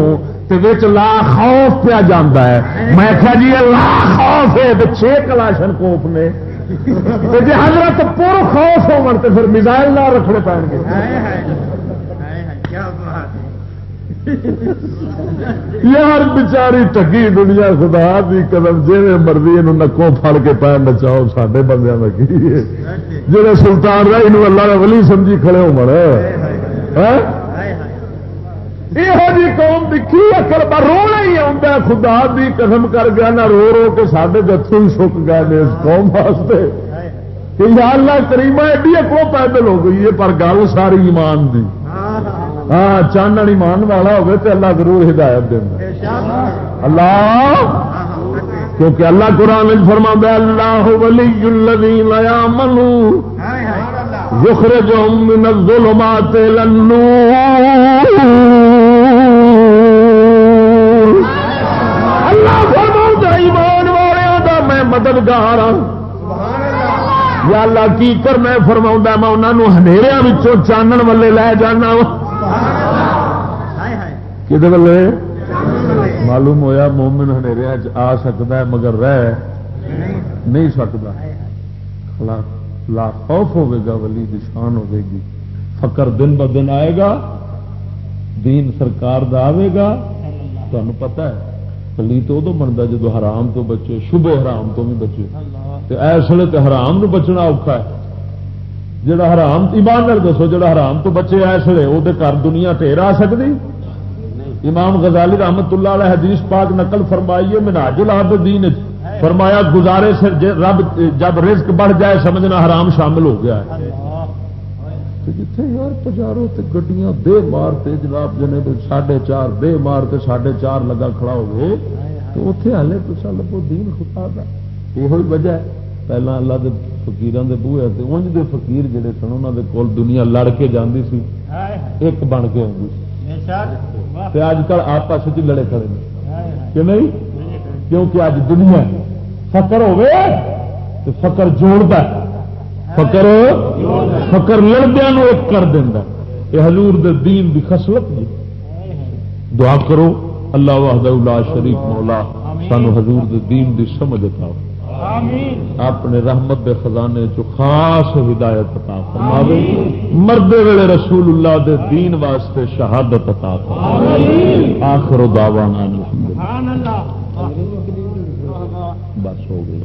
لا خوف پیا جا ہے۔ میں کہا جی لا خوف ہے چھ کلاشن کوف نے۔ جی حضرت پور خوف ہو پھر میزائل نہ رکھنے پڑ گے۔ یار بچاری ٹگی دنیا خدا بھی قدم جی مرضی یہ نکو پڑ کے پیر نچاؤ سڈے بندے کا کی جہے سلطان رائی اللہ ولی سمجھی کھڑے ہو مر یہ جی قوم دکھی اکل پر رونا ہی آتا خدا دی قسم کر گیا نہ رو رو کے سارے جتھوں ہی سک گئے اس قوم واسطے کہ یا اللہ کریما ایڈی اکو پیدل ہو گئی ہے پر گل ساری ایمان دی ہاں چانن ایمان والا ہوگا تو اللہ ضرور ہدایت دینا اللہ کیونکہ اللہ قرآن فرما اللہ ولی الذین یامنوا یخرجهم من الظلمات الى النور مددگار ہوں یا اللہ کی کر میں فرما میں انہوں چانن والے لے جانا کہ معلوم ہویا مومن ہنیریا آ سکتا ہے مگر رہ نہیں سکتا لا خوف ہوے گا، ولی دشان ہوے گی۔ فکر دن ب دن آئے گا، دین سرکار دا آئے گا۔ تمہیں پتا ہے۔ کلی تو ادو بنتا جدو حرام تو بچے شبہ حرام تو بھی بچے۔ اس ویلے تو حرام نو بچنا اوکھا ہے۔ جڑا حرام ایمان دسو جڑا حرام تو بچے اس ویلے وہ گھر دنیا ٹھیر آ سکتی امام غزالی رحمت اللہ علیہ حدیث پاک نقل فرمائیے مناج العابدین۔ فرمایا گزارے سے رب جب رزق بڑھ جائے سمجھنا حرام شامل ہو گیا ہے۔ جتھے یار پجارو تے گڈیاں دے مارتے جناب جنے ساڑھے چار دے مارتے ساڑھے چار لگا کھڑا ہو تو اتنے ہالے پچھا لگو دین خدا دا یہ وجہ ہے۔ پہلا اللہ دے فقیران دے بوئے تے انج دے فقیر جڑے سن انہاں دے کول دنیا لڑ کے جاندی سی۔ ایک بن کے ہوندی سی۔ اج کل آپس وچ لڑے کھڑے نے۔ کہ نہیں؟ کیونکہ اج دنیا فقر ہوے تو فقر جوڑتا ہے۔ فکر فکر لڑدیا ایک کر دینا یہ حضور دے دین دی خسلت جی دعا کرو اللہ وحد اللہ شریف مولا سانو حضور دے دین دی سمجھ عطا اپنے رحمت دے خزانے چ خاص ہدایت عطا فرماوے مردے ویلے رسول اللہ دے دین واسطے شہادت عطا فرماوے آخر دعوانا الحمدللہ۔ بس ہو گئی۔